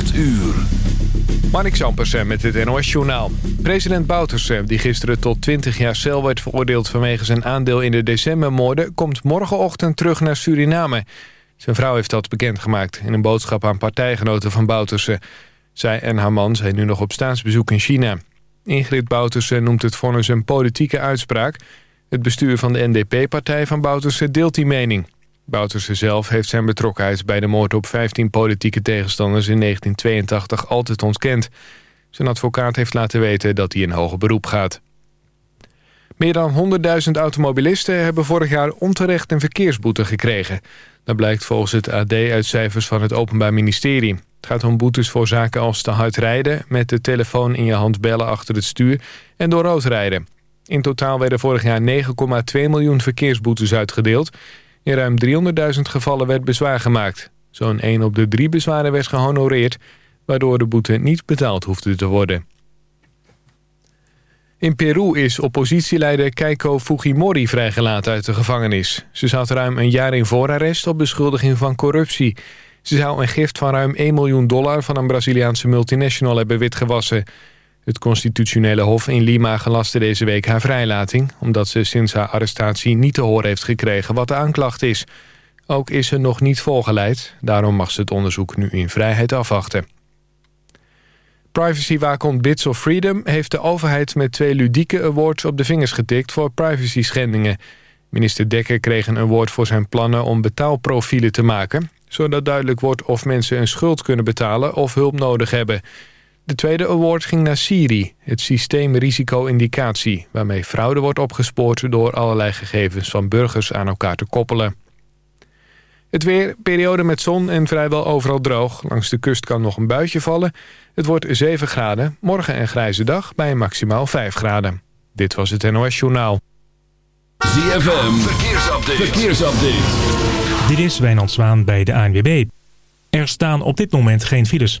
8 uur. Zampersen met het NOS-journaal. President Bouterse, die gisteren tot 20 jaar cel werd veroordeeld... vanwege zijn aandeel in de decembermoorden... komt morgenochtend terug naar Suriname. Zijn vrouw heeft dat bekendgemaakt in een boodschap aan partijgenoten van Bouterse. Zij en haar man zijn nu nog op staatsbezoek in China. Ingrid Bouterse noemt het vonnis een politieke uitspraak. Het bestuur van de NDP-partij van Bouterse deelt die mening. Bouterse zelf heeft zijn betrokkenheid bij de moord op 15 politieke tegenstanders in 1982 altijd ontkend. Zijn advocaat heeft laten weten dat hij in hoger beroep gaat. Meer dan 100.000 automobilisten hebben vorig jaar onterecht een verkeersboete gekregen. Dat blijkt volgens het AD uit cijfers van het Openbaar Ministerie. Het gaat om boetes voor zaken als te hard rijden... met de telefoon in je hand bellen achter het stuur en door rood rijden. In totaal werden vorig jaar 9,2 miljoen verkeersboetes uitgedeeld... In ruim 300.000 gevallen werd bezwaar gemaakt. Zo'n 1 op de 3 bezwaren werd gehonoreerd... waardoor de boete niet betaald hoefde te worden. In Peru is oppositieleider Keiko Fujimori vrijgelaten uit de gevangenis. Ze zat ruim een jaar in voorarrest op beschuldiging van corruptie. Ze zou een gift van ruim 1 miljoen dollar van een Braziliaanse multinational hebben witgewassen... Het constitutionele hof in Lima gelaste deze week haar vrijlating... omdat ze sinds haar arrestatie niet te horen heeft gekregen wat de aanklacht is. Ook is ze nog niet volgeleid. Daarom mag ze het onderzoek nu in vrijheid afwachten. Privacywaakhond Bits of Freedom heeft de overheid met twee ludieke awards op de vingers getikt voor privacy schendingen. Minister Dekker kreeg een award voor zijn plannen om betaalprofielen te maken, zodat duidelijk wordt of mensen een schuld kunnen betalen of hulp nodig hebben. De tweede award ging naar Siri, het systeem risico-indicatie... waarmee fraude wordt opgespoord door allerlei gegevens van burgers aan elkaar te koppelen. Het weer, periode met zon en vrijwel overal droog. Langs de kust kan nog een buitje vallen. Het wordt 7 graden, morgen een grijze dag bij maximaal 5 graden. Dit was het NOS Journaal. ZFM, verkeersupdate. verkeersupdate. Dit is Wijnand Zwaan bij de ANWB. Er staan op dit moment geen files.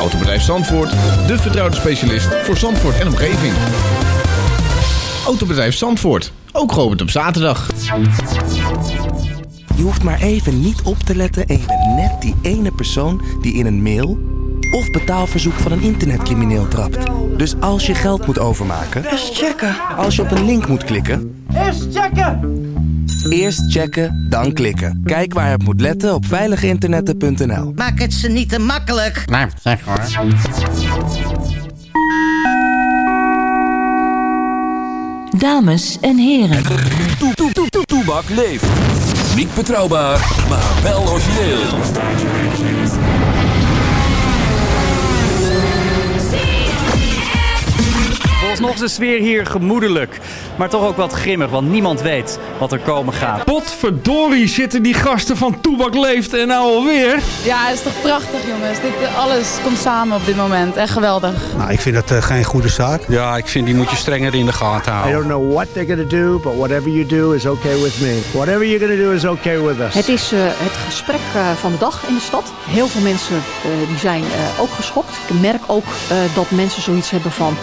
Autobedrijf Zandvoort, de vertrouwde specialist voor Zandvoort en omgeving. Autobedrijf Zandvoort, ook geopend op zaterdag. Je hoeft maar even niet op te letten en je bent net die ene persoon die in een mail of betaalverzoek van een internetcrimineel trapt. Dus als je geld moet overmaken... Eerst checken. Als je op een link moet klikken... Eerst checken! Eerst checken, dan klikken. Kijk waar het moet letten op veiliginternetten.nl. Maak het ze niet te makkelijk. Nou, zeg hoor. Dames en heren. Toebak leeft. Niet betrouwbaar, maar wel origineel. Vooralsnog is de sfeer hier gemoedelijk. Maar toch ook wat grimmig, want niemand weet wat er komen gaat. Potverdorie zitten die gasten van Toebak Leeft en nou alweer. Ja, het is toch prachtig jongens. Dit, alles komt samen op dit moment. Echt geweldig. Nou, ik vind dat uh, geen goede zaak. Ja, ik vind die moet je strenger in de gaten houden. I don't know what they're gonna do, but whatever you do is okay with me. Whatever you're gonna do is okay with us. Het is uh, het gesprek uh, van de dag in de stad. Heel veel mensen die zijn ook geschokt. Ik merk ook dat mensen zoiets hebben van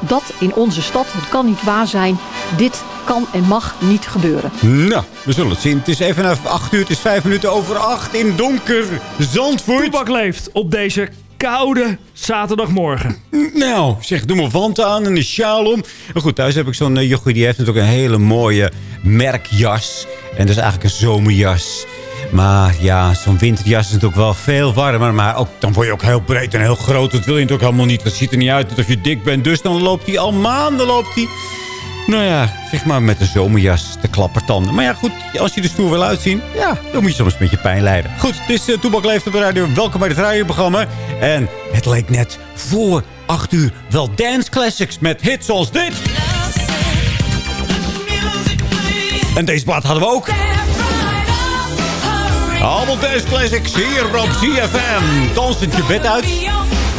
dat in onze stad. Het kan niet waar zijn. Dit kan en mag niet gebeuren. Nou, we zullen het zien. Het is even na acht uur, het is vijf minuten over acht in donker Zandvoort. Toebak leeft op deze koude zaterdagmorgen. Nou, zeg, doe mijn wand aan en een sjaal om. Maar goed, thuis heb ik zo'n uh, jochie, die heeft natuurlijk een hele mooie merkjas. En dat is eigenlijk een zomerjas. Maar ja, zo'n winterjas is natuurlijk wel veel warmer. Maar ook, dan word je ook heel breed en heel groot. Dat wil je natuurlijk helemaal niet. Dat ziet er niet uit alsof je dik bent. Dus dan loopt hij al maanden loopt hij. Nou ja, zeg maar met een zomerjas te klappertanden. Maar ja, goed, als je er stoer wil uitzien, ja, dan moet je soms met je pijn lijden. Goed, het is uh, Toebak Leeft op de radio. Welkom bij het radioprogramma. En het leek net voor 8 uur wel dance classics met hits zoals dit. En deze plaat hadden we ook. Allemaal dance classics hier op CFM. Dansend je bed uit.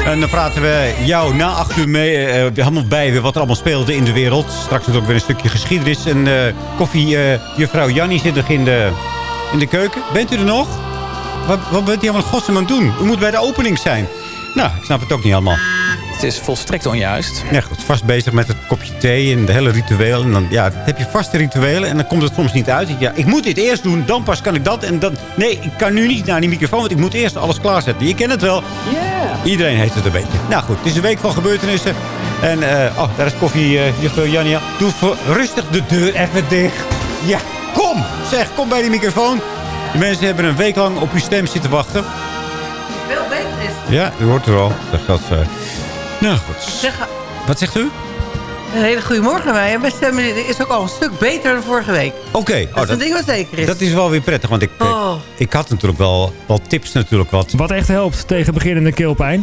En dan praten we jou na acht uur mee, uh, helemaal bij wat er allemaal speelde in de wereld. Straks ook weer een stukje geschiedenis. En uh, koffie, uh, juffrouw Jannie zit nog in de, in de keuken. Bent u er nog? Wat, wat bent u allemaal godsnaam aan het doen? U moet bij de opening zijn. Nou, ik snap het ook niet allemaal. Het is volstrekt onjuist. Ja, goed. Vast bezig met het kopje thee en de hele ritueel. En dan, ja, dan heb je vaste rituelen en dan komt het soms niet uit. Ja, ik moet dit eerst doen, dan pas kan ik dat. En dan, nee, ik kan nu niet naar die microfoon, want ik moet eerst alles klaarzetten. Je kent het wel. Yeah. Iedereen heeft het een beetje. Nou goed, het is een week van gebeurtenissen. En, uh, oh, daar is koffie, uh, juffrouw Jania. Doe rustig de deur even dicht. Ja, kom! Zeg, kom bij die microfoon. De mensen hebben een week lang op uw stem zitten wachten. Veel beter is Ja, u hoort er al. Dat gaat... Uh, nou goed. Zeg, Wat zegt u? Een hele goede morgen mij. Mijn stem is ook al een stuk beter dan vorige week. Oké. Okay. Dat oh, is een ding wat zeker is. Dat is wel weer prettig, want ik, oh. ik had natuurlijk wel, wel tips natuurlijk wat. Wat echt helpt tegen beginnende keelpijn...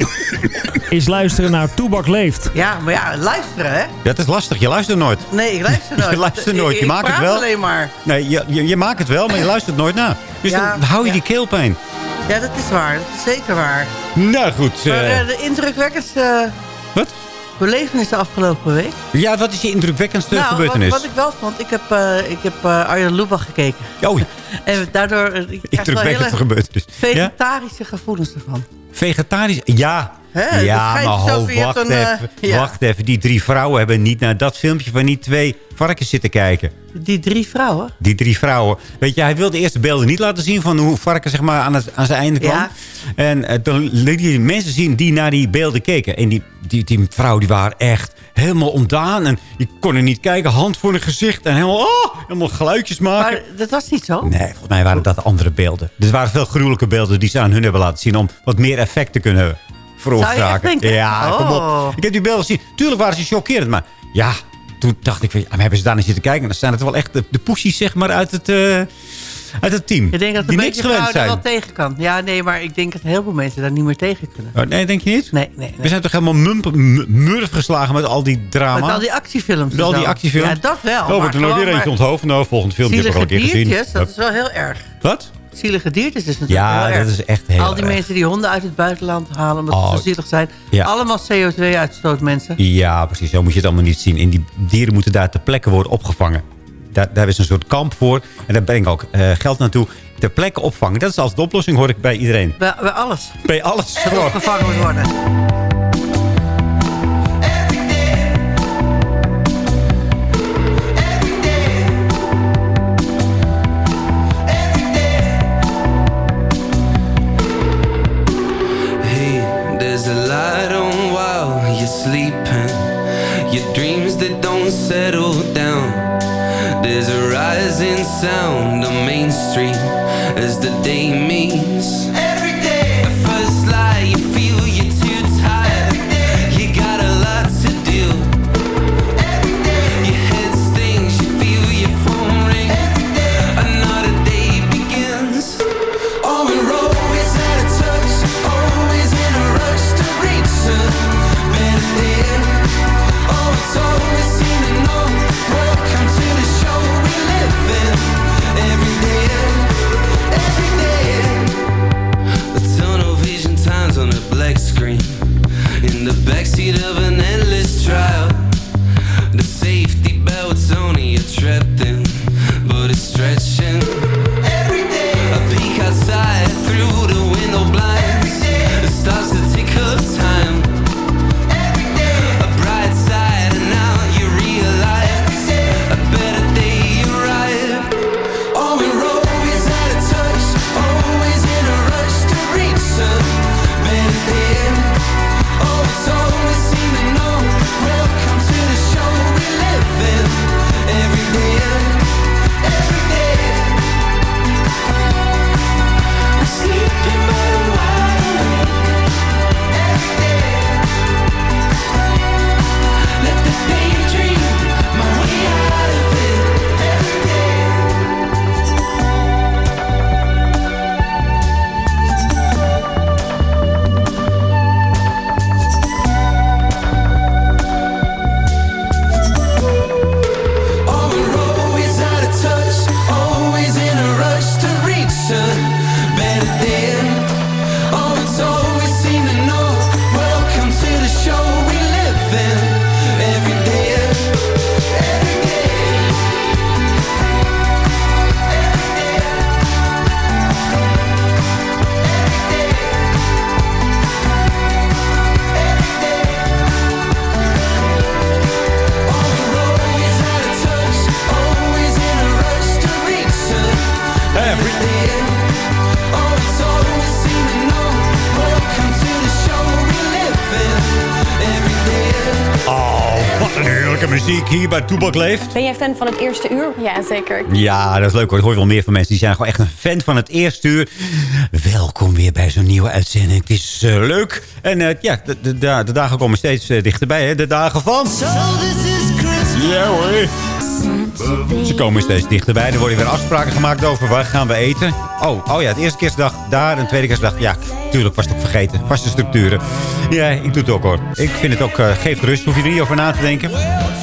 is luisteren naar Toebak Leeft. Ja, maar ja, luisteren hè? Het is lastig. Je luistert nooit. Nee, ik luister nooit. je luistert nooit. Je ik, maakt ik het wel. alleen maar. Nee, je, je, je, maakt het wel, maar je luistert nooit na. Dus ja, dan hou je ja. die keelpijn. Ja, dat is waar. Dat is zeker waar. Nou goed. Maar uh, de indrukwekkendste... Wat? Belevenis de afgelopen week. Ja, wat is je indrukwekkendste nou, gebeurtenis? Wat, wat, ik wel vond, ik heb, uh, ik heb uh, Arjen Lubach gekeken. Oh. en daardoor... Ik indrukwekkendste gebeurtenis. Vegetarische ja? gevoelens ervan. Vegetarisch? Ja. Ja, maar ho, wacht, een, even, ja. wacht even. Die drie vrouwen hebben niet naar dat filmpje van die twee varkens zitten kijken. Die drie vrouwen? Die drie vrouwen. Weet je, hij wilde eerst de beelden niet laten zien van hoe varken zeg maar, aan, het, aan zijn einde kwam. Ja. En uh, dan liet hij mensen zien die naar die beelden keken. En die, die, die vrouwen die waren echt helemaal ontdaan. En je kon er niet kijken, hand voor een gezicht. En helemaal, oh, helemaal geluidjes maken. Maar dat was niet zo? Nee, volgens mij waren dat andere beelden. Dus er waren veel gruwelijke beelden die ze aan hun hebben laten zien... om wat meer effect te kunnen veroorzaken. Ja, oh. kom op. Ik heb die beelden gezien. Tuurlijk waren ze chockerend, maar ja... Toen dacht ik, maar hebben ze daar naar zitten kijken? En dan zijn het wel echt de, de zeg maar, uit het... Uh, uit het team. Ik denk dat niks beetje gewend zijn. wel tegen kan. Ja, nee, maar ik denk dat heel veel mensen daar niet meer tegen kunnen. Oh, nee, denk je niet? Nee, nee, nee. We zijn toch helemaal murf geslagen met al die drama? Met al die actiefilms. Met al die actiefilms? Ja, dat wel. Oh, wordt er nog weer eentje onthoofd. Nou, volgend filmpje heb ik al een keer gezien. dat is wel heel erg. Wat? Zielige diertjes is natuurlijk ja, heel erg. dat is echt heel Al die erg. mensen die honden uit het buitenland halen omdat Oh, ze zo zielig zijn. ja. Allemaal CO2-uitstoot mensen. Ja, precies. Zo moet je het allemaal niet zien. En die dieren moeten daar ter plekke worden opgevangen. Daar, daar is een soort kamp voor. En daar breng ik ook eh, geld naartoe. Ter plekke opvangen. Dat is als de oplossing, hoor ik bij iedereen. Bij, bij alles. Bij alles. En opgevangen moet worden. Hey, sound on Main Street as the Lekker muziek hier bij Toebak Leeft. Ben jij fan van het eerste uur? Ja, zeker. Ja, dat is leuk hoor. Ik hoor wel meer van mensen. Die zijn gewoon echt een fan van het eerste uur. Welkom weer bij zo'n nieuwe uitzending. Het is eh, leuk. En eh, ja, de, de, de, de dagen komen steeds eh, dichterbij. Hè? De dagen van... Ja hoor. Ze komen steeds dichterbij. Er worden weer afspraken gemaakt over waar gaan we eten. Oh, oh ja, de eerste kerstdag daar. En de tweede kerstdag, ja, tuurlijk was het ook vergeten. Vaste structuren. Ja, ik doe het ook hoor. Ik vind het ook, uh, geeft rust. Hoef je er niet over na te denken.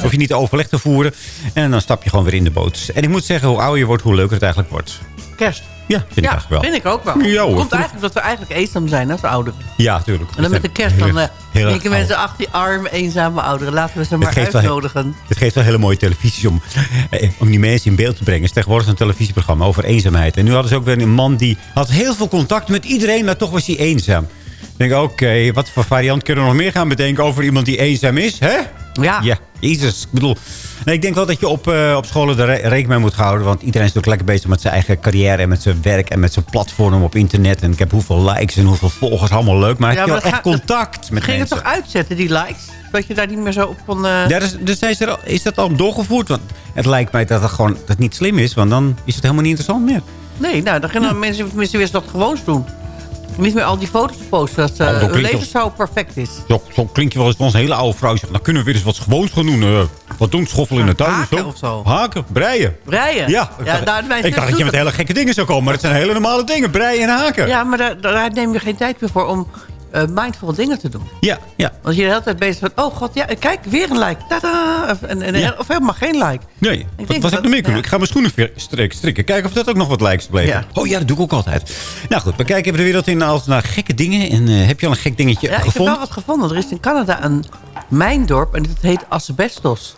Hoef je niet overleg te voeren. En dan stap je gewoon weer in de boot. En ik moet zeggen, hoe ouder je wordt, hoe leuker het eigenlijk wordt. Kerst. Ja, vind ik eigenlijk wel. vind ik ook wel. Ja, hoor. Het komt eigenlijk dat we eigenlijk eenzaam zijn als ouderen. Ja, tuurlijk. En dan met de kerst dan uh, heel denken mensen, ach die arme, eenzame ouderen. Laten we ze maar wel- uitnodigen. Het geeft wel hele mooie televisies om, eh, om die mensen in beeld te brengen. Het is tegenwoordig een televisieprogramma over eenzaamheid. En nu hadden ze ook weer een man die had heel veel contact met iedereen, maar toch was hij eenzaam. Ik denk, oké, wat voor variant kunnen we nog meer gaan bedenken over iemand die eenzaam is, hè? Ja. Ja, jezus. Ik bedoel, nee, ik denk wel dat je op, eh, op scholen er re- rekening mee moet houden. Want iedereen is natuurlijk lekker bezig met zijn eigen carrière... en met zijn werk en met zijn platform op internet. En ik heb hoeveel likes en hoeveel volgers, allemaal leuk. Maar Ja, heb je wel echt contact met Ging het mensen? toch uitzetten, die likes? Dat je daar niet meer zo op kon... eh, Ja, dus, dus is, er, is dat al doorgevoerd? Want het lijkt mij dat het gewoon dat het niet slim is. Want dan is het helemaal niet interessant meer. Nee, nou, dan gaan mensen, mensen weer dat gewoons doen. Niet meer al die foto's posten dat Oh, uh, klinkt leven zo perfect is. Zo, zo klinkt je wel eens als een hele oude vrouw. Zegt, dan kunnen we weer eens wat gewoons gaan doen. eh, wat doen? Schoffelen in de tuin Haken of of zo? Haken, breien. Breien. Ja, ik ja dacht, ik dacht dat je met hele gekke dingen zou komen. Maar het zijn hele normale dingen. Breien en haken. Ja, maar daar, daar neem je geen tijd meer voor om mindful dingen te doen. Ja, ja. Want je de hele tijd bezig bent, oh god, ja, kijk, weer een like. Tada! Of, en, en, Ja. of helemaal geen like. Nee, wat, denk wat dat- ik nog meer kunnen ja. Ik ga mijn schoenen ver- strik- strikken. Kijken of dat ook nog wat te blijven. Ja. Oh ja, dat doe ik ook altijd. Nou goed, we kijken even de wereld in als naar gekke dingen. En eh, heb je al een gek dingetje Ja, ik heb gevonden? wel wat gevonden. Er is in Canada een mijndorp en het heet asbestos.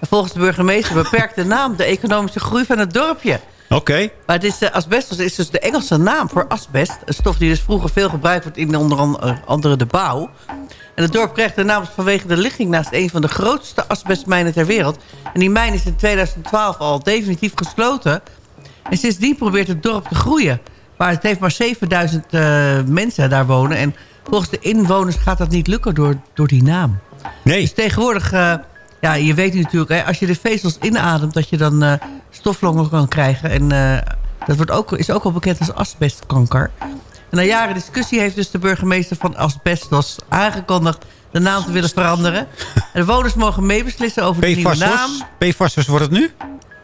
En volgens de burgemeester beperkt de naam de economische groei van het dorpje. Oké. Maar het is, eh, asbestos is dus de Engelse naam voor asbest. Een stof die dus vroeger veel gebruikt wordt in onder an- andere de bouw. En het dorp krijgt de naam vanwege de ligging naast een van de grootste asbestmijnen ter wereld. En die mijn is in 2012 al definitief gesloten. En sindsdien probeert het dorp te groeien. Maar het heeft maar 7000 eh, mensen daar wonen. En volgens de inwoners gaat dat niet lukken door, door die naam. Nee. Dus tegenwoordig, eh, ja, je weet natuurlijk, hè, als je de vezels inademt, dat je dan eh, stoflongen kan krijgen. En eh, dat wordt ook, is ook al bekend als asbestkanker. En na jaren discussie heeft dus de burgemeester van Asbestos aangekondigd de naam te willen veranderen. En de woners mogen meebeslissen over de nieuwe naam. PFAS'os? Wordt het nu?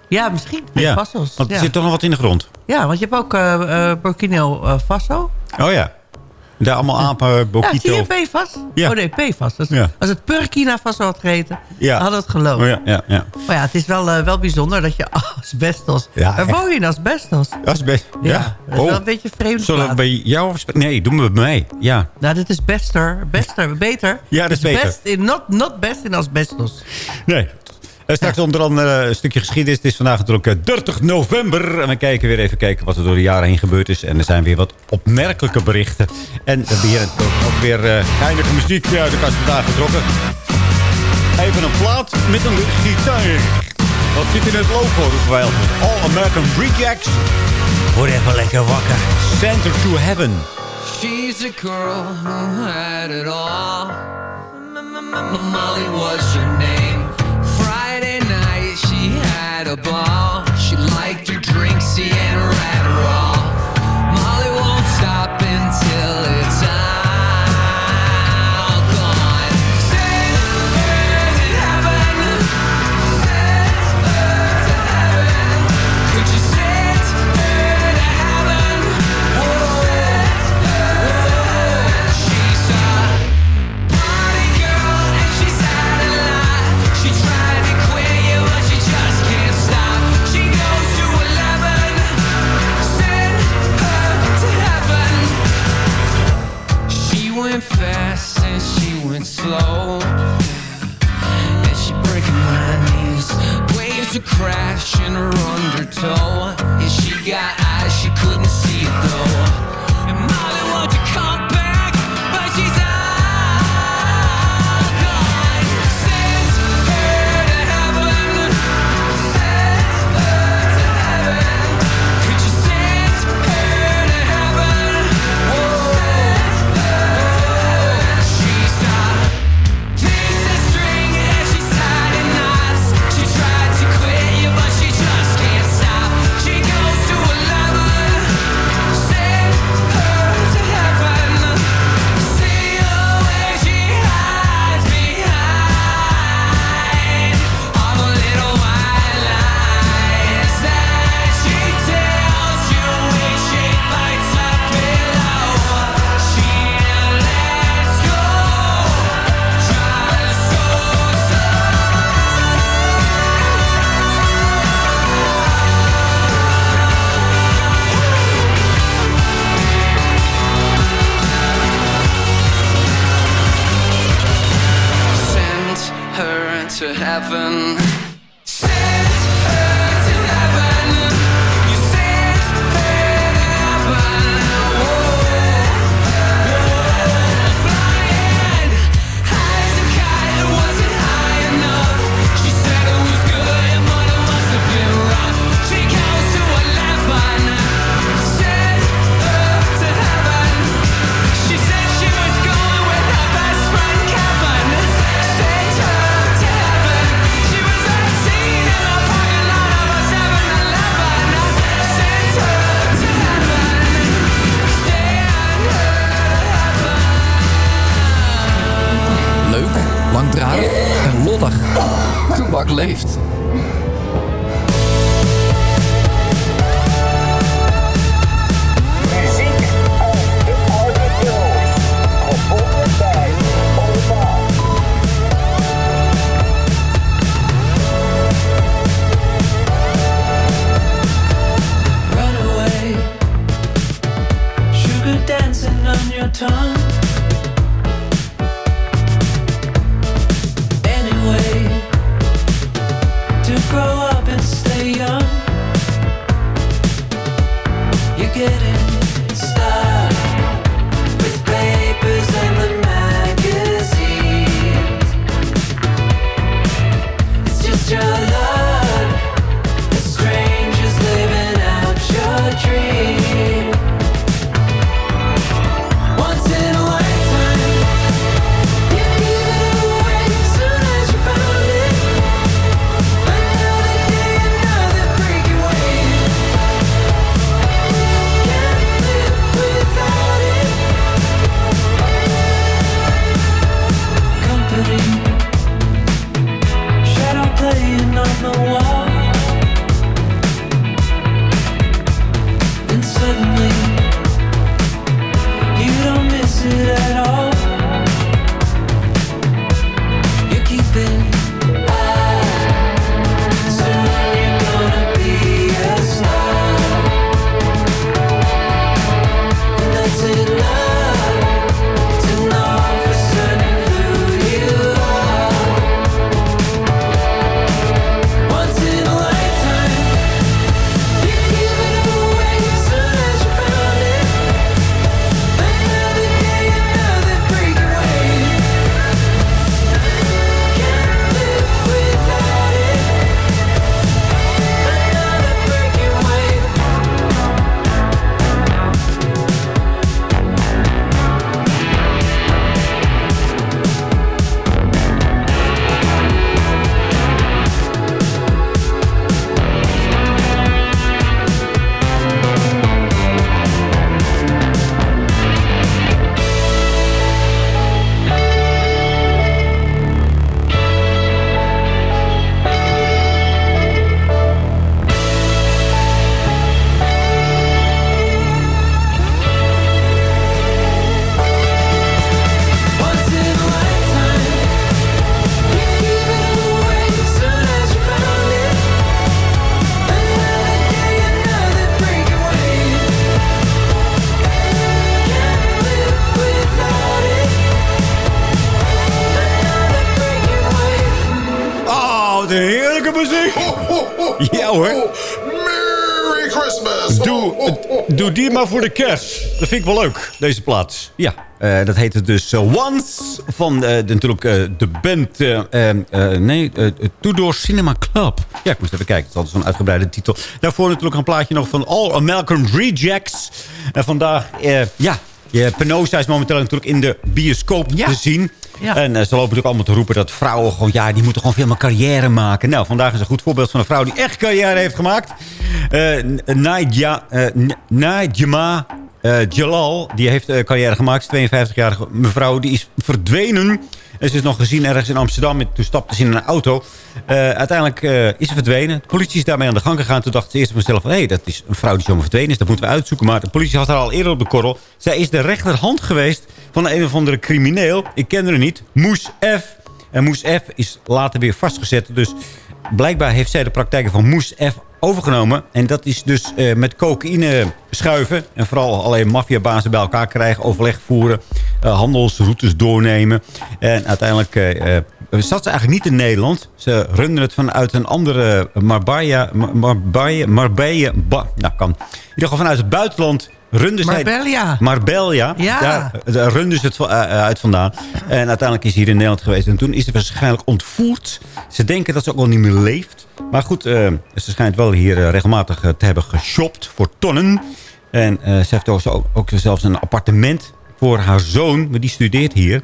Ja, misschien. Ja, PFAS'os. want er ja. zit toch nog wat in de grond. ja, want je hebt ook eh eh, Burkina Faso. Oh ja. Daar allemaal apen, Ja, zie bokito. PFAS? Ja. Oh nee, PFAS. Ja. Als het Burkina Faso had geheten, Ja. we het geloofd. Oh ja, ja, ja. Maar ja, het is wel, eh, wel bijzonder dat je asbestos... Ja, Waar woon je in asbestos? Asbest. Ja. Ja, dat is wel een beetje een vreemde Zullen we bij jou... afspe- Nee, doen we bij mij. Ja. Nou, dit is bester. Bester, beter. Ja, dat is beter. Best in, not, not best in asbestos. Nee. Eh, straks onder andere een stukje geschiedenis. Het is vandaag natuurlijk eh, 30 november. En we kijken weer even kijken wat er door de jaren heen gebeurd is. En er zijn weer wat opmerkelijke berichten. En we hebben hier ook weer geinige muziek uit de kast vandaan getrokken. Even een plaat met een gitaar. Wat zit in het logo? All American Rejects. Word even lekker wakker. Center to Heaven. She's a girl who had it all. Molly was her name. Friday night she had a ball. crash in her undertow. Is she got Doe, die maar voor de kerst. Dat vind ik wel leuk, deze plaats. Ja, eh, dat heet het dus eh, Once van eh, de, natuurlijk eh, de band... nee, Tudor Cinema Club. Ja, ik moest even kijken. Het is altijd zo'n uitgebreide titel. Daarvoor natuurlijk een plaatje nog van All American Rejects. En vandaag, eh, ja... Je Penosa is momenteel natuurlijk in de bioscoop te zien. En eh, ze lopen natuurlijk allemaal te roepen dat vrouwen gewoon... ja, die moeten gewoon veel meer carrière maken. Nou, vandaag is een goed voorbeeld van een vrouw die echt carrière heeft gemaakt. Eh Nadia, eh, Jalal, die heeft carrière gemaakt. 52-jarige mevrouw, die is verdwenen. En ze is nog gezien ergens in Amsterdam. En Toen stapte ze in een auto. Eh, uiteindelijk eh, is ze verdwenen. De politie is daarmee aan de gang gegaan. Toen dacht ze eerst van hé, hey, dat is een vrouw die zomaar verdwenen is. Dat moeten we uitzoeken. Maar de politie had haar al eerder op de korrel. Zij is de rechterhand geweest van een of andere crimineel. Ik ken haar niet. Moes F. En Moes F is later weer vastgezet. Dus blijkbaar heeft zij de praktijken van Moes F overgenomen. En dat is dus eh, met cocaïne schuiven. En vooral alleen maffiabazen bij elkaar krijgen. Overleg voeren. eh, handelsroutes doornemen. En uiteindelijk eh, zat ze eigenlijk niet in Nederland. Ze runden het vanuit een andere Marbella... Mar- Marbella... Marbella... Nou, kan. In ieder geval vanuit het buitenland Marbella. Marbella. Ja. Daar, daar runden ze het va- eh, uit vandaan. En uiteindelijk is ze hier in Nederland geweest. En toen is ze waarschijnlijk ontvoerd. Ze denken dat ze ook al niet meer leeft. Maar goed, eh, ze schijnt wel hier eh, regelmatig eh, te hebben geshopt voor tonnen. En eh, ze heeft ook, ook zelfs een appartement voor haar zoon. Maar die studeert hier.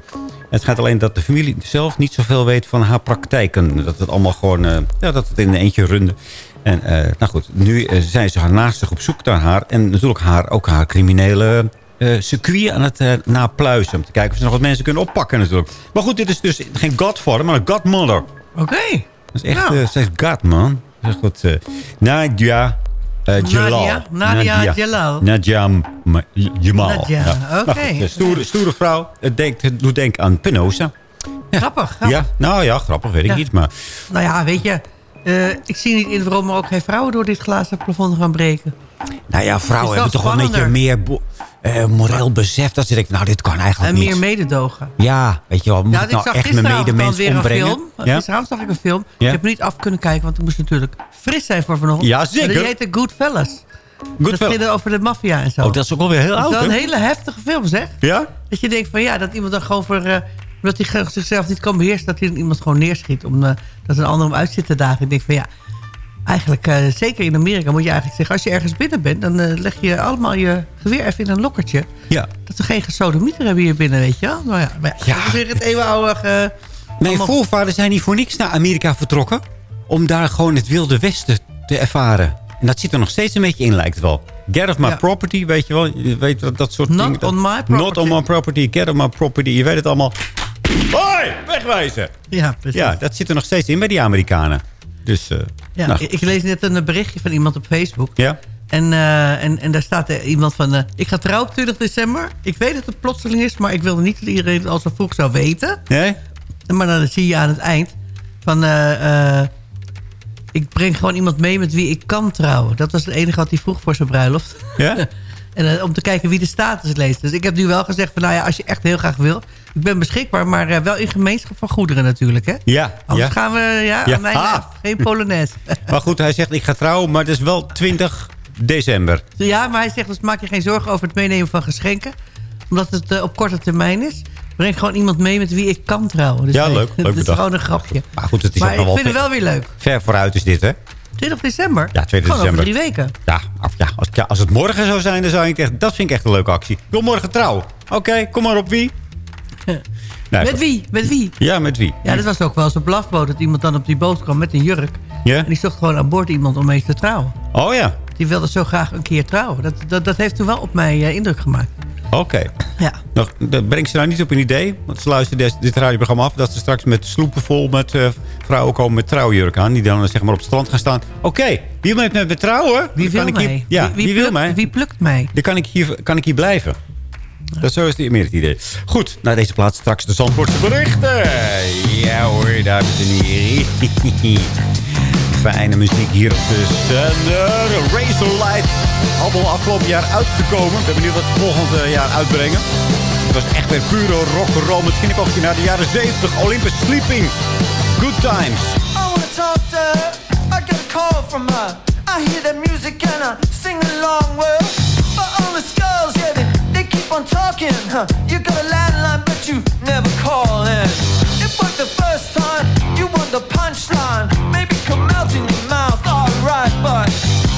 Het gaat alleen dat de familie zelf niet zoveel weet van haar praktijken. Dat het allemaal gewoon, eh, ja, dat het in een eentje runde. En eh, nou goed, nu eh, zijn ze haar naastig op zoek naar haar. En natuurlijk haar, ook haar criminele eh, circuit aan het eh, napluizen. Om te kijken of ze nog wat mensen kunnen oppakken natuurlijk. Maar goed, dit is dus geen godfather, maar een godmother. Oké. Dat is echt, Nou. eh, ze is god, man. Dat is goed. Nadia eh, Jalal. Nadia- Nadia Jalal. Nadia M- Jamal. Nadia, Ja. oké. Nou goed, een stoere, stoere vrouw. Het, denkt, het doet denken aan Penosa. Grappig, grappig. Ja, nou ja, grappig, weet ik Ja. niet. Maar Nou ja, weet je... eh, ik zie niet in waarom er ook geen vrouwen door dit glazen plafond gaan breken. nou ja, vrouwen dat hebben toch wel een beetje meer eh, moreel besef. Dat ze denken, nou, dit kan eigenlijk En niet. meer mededogen. Ja, weet je wel, moet Ja, ik nou zag echt mijn medemens weer een ombrengen? film. Ja? Gisteravond zag ik een film. Ja? Ik heb niet af kunnen kijken, want ik moest natuurlijk fris zijn voor vanochtend. Ja, Maar zeker. Die heette Goodfellas. Goodfellas. Dat ging over de maffia en zo. Oh, dat is ook alweer heel Dat oud, is wel een hele heftige film, zeg. Ja? Dat je denkt van ja, dat iemand dan gewoon voor... eh, omdat hij zichzelf niet kan beheersen, dat hij iemand gewoon neerschiet. Omdat dat een ander hem uit zit te dagen. Ik denk van ja, eigenlijk eh, zeker in Amerika moet je eigenlijk zeggen... als je ergens binnen bent, dan eh, leg je allemaal je geweer even in een lokkertje. Ja. Dat we geen gesodemieter hebben hier binnen, weet je wel. Nou ja, maar ja, dat is weer het eeuwenoude... eh, Mijn allemaal- voorvaders zijn niet voor niks naar Amerika vertrokken. Om daar gewoon het wilde westen te ervaren. En dat zit er nog steeds een beetje in, lijkt het wel. Get off my Ja. property, weet je wel. Je weet wat dat soort Not dingen. on my Not property. on my property, get off my property. Je weet het allemaal. Hoi, wegwijzen. Ja, precies. Ja, dat zit er nog steeds in bij die Amerikanen. Dus, eh, Ja, nou, ik, ik lees net een berichtje van iemand op Facebook. ja. En, eh, en, en daar staat er iemand van... eh, ik ga trouwen op 20 december. Ik weet dat het plotseling is, maar ik wilde niet dat iedereen het al zo vroeg zou weten. Nee? Maar dan zie je aan het eind van... eh, eh, ik breng gewoon iemand mee met wie ik kan trouwen. Dat was het enige wat hij vroeg voor zijn bruiloft. Ja? en eh, om te kijken wie de status leest. Dus ik heb nu wel gezegd van... nou ja, als je echt heel graag wil... ik ben beschikbaar, maar eh, wel in gemeenschap van goederen natuurlijk, hè? Ja. Anders ja. gaan we ja, Ja. aan mijn Ah. af. Geen Polonaise. Maar goed, hij zegt ik ga trouwen, maar het is wel 20 december. Ja, maar hij zegt dus maak je geen zorgen over het meenemen van geschenken. Omdat het eh, op korte termijn is. Breng gewoon iemand mee met wie ik kan trouwen. Dus Ja, leuk. Leuk Het is gewoon een grapje. Maar goed, het is Maar nog ik wel vind het wel weer leuk. ver vooruit is dit, hè? 20 december? Ja, 20 Gewoon over december. drie weken. Ja, af- ja, als, ja, als het morgen zou zijn, dan zou ik echt... Dat vind ik echt een leuke actie. Ik wil morgen trouwen. Oké, kom maar op wie? Nee, met wie? Met wie? Ja, met wie? Ja, dat was ook wel zo'n blafboot. Dat iemand dan op die boot kwam met een jurk. Ja? En die zocht gewoon aan boord iemand om mee te trouwen. Oh ja, Die wilde zo graag een keer trouwen. Dat, dat, dat heeft toen wel op mij eh, indruk gemaakt. Oké. Ja. Nog, dat brengt ze nou niet op een idee. Want ze luisteren des- dit radioprogramma af. Dat ze straks met sloepen vol met eh, vrouwen komen met trouwjurk aan. Die dan zeg maar op het strand gaan staan. Oké, wie wil met me trouwen? Wie wil kan ik mij? Hier, ja, wie, wil plukt- mij? Wie plukt mij? Dan kan ik hier, kan ik hier blijven. Dat zo is het meer het idee. Goed, naar deze plaats straks de Zandvoortse berichten. Ja hoor, dames en heren. Fijne muziek hier op de zender. Razorlight. Allemaal afgelopen jaar uitgekomen. Ik ben benieuwd wat ze volgend eh, jaar uitbrengen. Het was echt weer pure rock'n'roll met knipoogje naar de jaren 70. Olympus Sleeping. Good times. I wanna talk to her. I get a call from her. I hear that music and I sing along well. But all the girls, yeah, they, they keep on talking. You got a landline, but you never call in. Worked the first time. You want the punchline. Maybe come out in your mouth, alright, but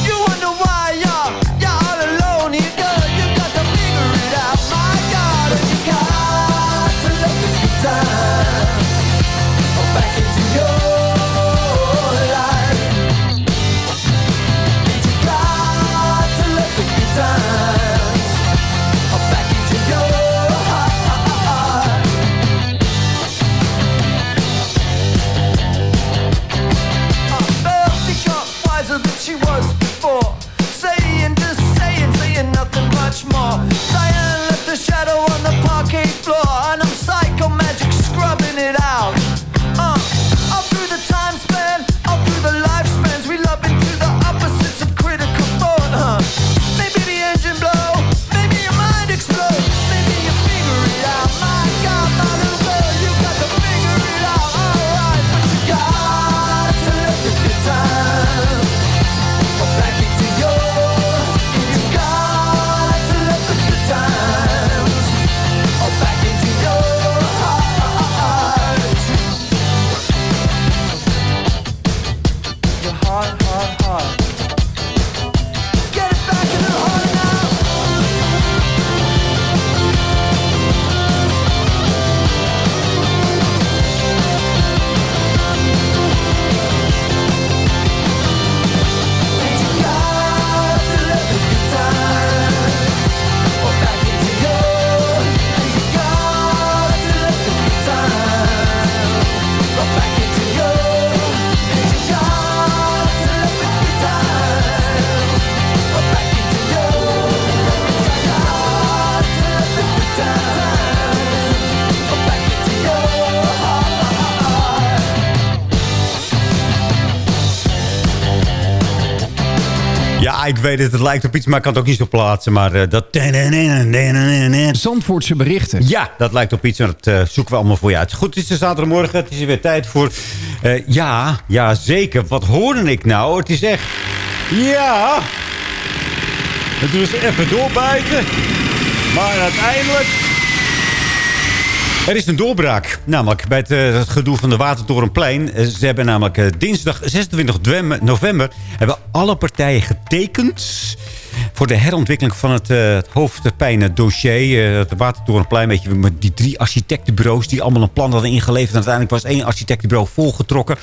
Ja, ik weet het. Het lijkt op iets, maar ik kan het ook niet zo plaatsen. Maar eh, dat... Zandvoortse berichten. Ja, dat lijkt op iets. En dat eh, zoeken we allemaal voor je uit. Goed, het is zaterdagmorgen. Het is weer tijd voor... eh, ja, ja, zeker. Wat hoorde ik nou? Het is echt... Ja... Doen ze even doorbijten. Maar uiteindelijk... Er is een doorbraak, namelijk bij het, eh, gedoe van de Watertorenplein. Eh, Ze hebben namelijk eh, dinsdag 26 dwem- november... hebben alle partijen getekend voor de herontwikkeling van het, het hoofdpijnendossier. eh, het Watertorenplein, weet met die drie architectenbureaus... die allemaal een plan hadden ingeleverd. En uiteindelijk was één architectenbureau volgetrokken.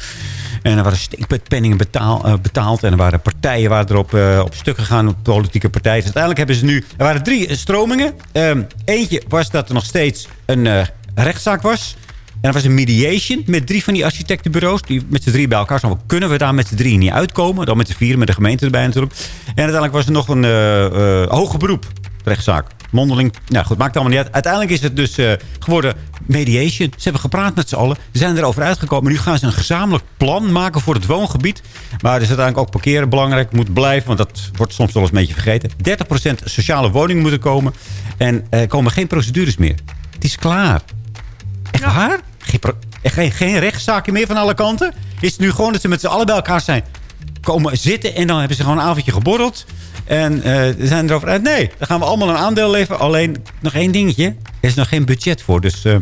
En er waren steekpenningen betaal, betaald. En er waren partijen waren erop op stuk gegaan, politieke partijen. Dus uiteindelijk hebben ze nu... Er waren drie stromingen. Ehm, eentje was dat er nog steeds een rechtszaak was. En er was een mediation met drie van die architectenbureaus. Die met z'n drie bij elkaar stonden. Kunnen we daar met z'n drie niet uitkomen? Dan met z'n vier, met de gemeente erbij natuurlijk. En uiteindelijk was er nog een eh, hoger beroep rechtszaak. Mondeling. Nou goed, maakt allemaal niet uit. Uiteindelijk is het dus eh, geworden mediation. Ze hebben gepraat met z'n allen. Ze zijn erover uitgekomen. Nu gaan ze een gezamenlijk plan maken voor het woongebied. Maar is uiteindelijk ook parkeren belangrijk. Moet blijven, want dat wordt soms wel eens een beetje vergeten. 30% sociale woningen moeten komen. En er komen geen procedures meer. Het is klaar. Echt waar? Geen, geen, geen rechtszaken meer van alle kanten? Is het nu gewoon dat ze met z'n allen bij elkaar zijn komen zitten... en dan hebben ze gewoon een avondje geborreld... En ze zijn erover uit. Nee, dan gaan we allemaal een aandeel leveren. Alleen nog één dingetje. Er is nog geen budget voor. Dus eh,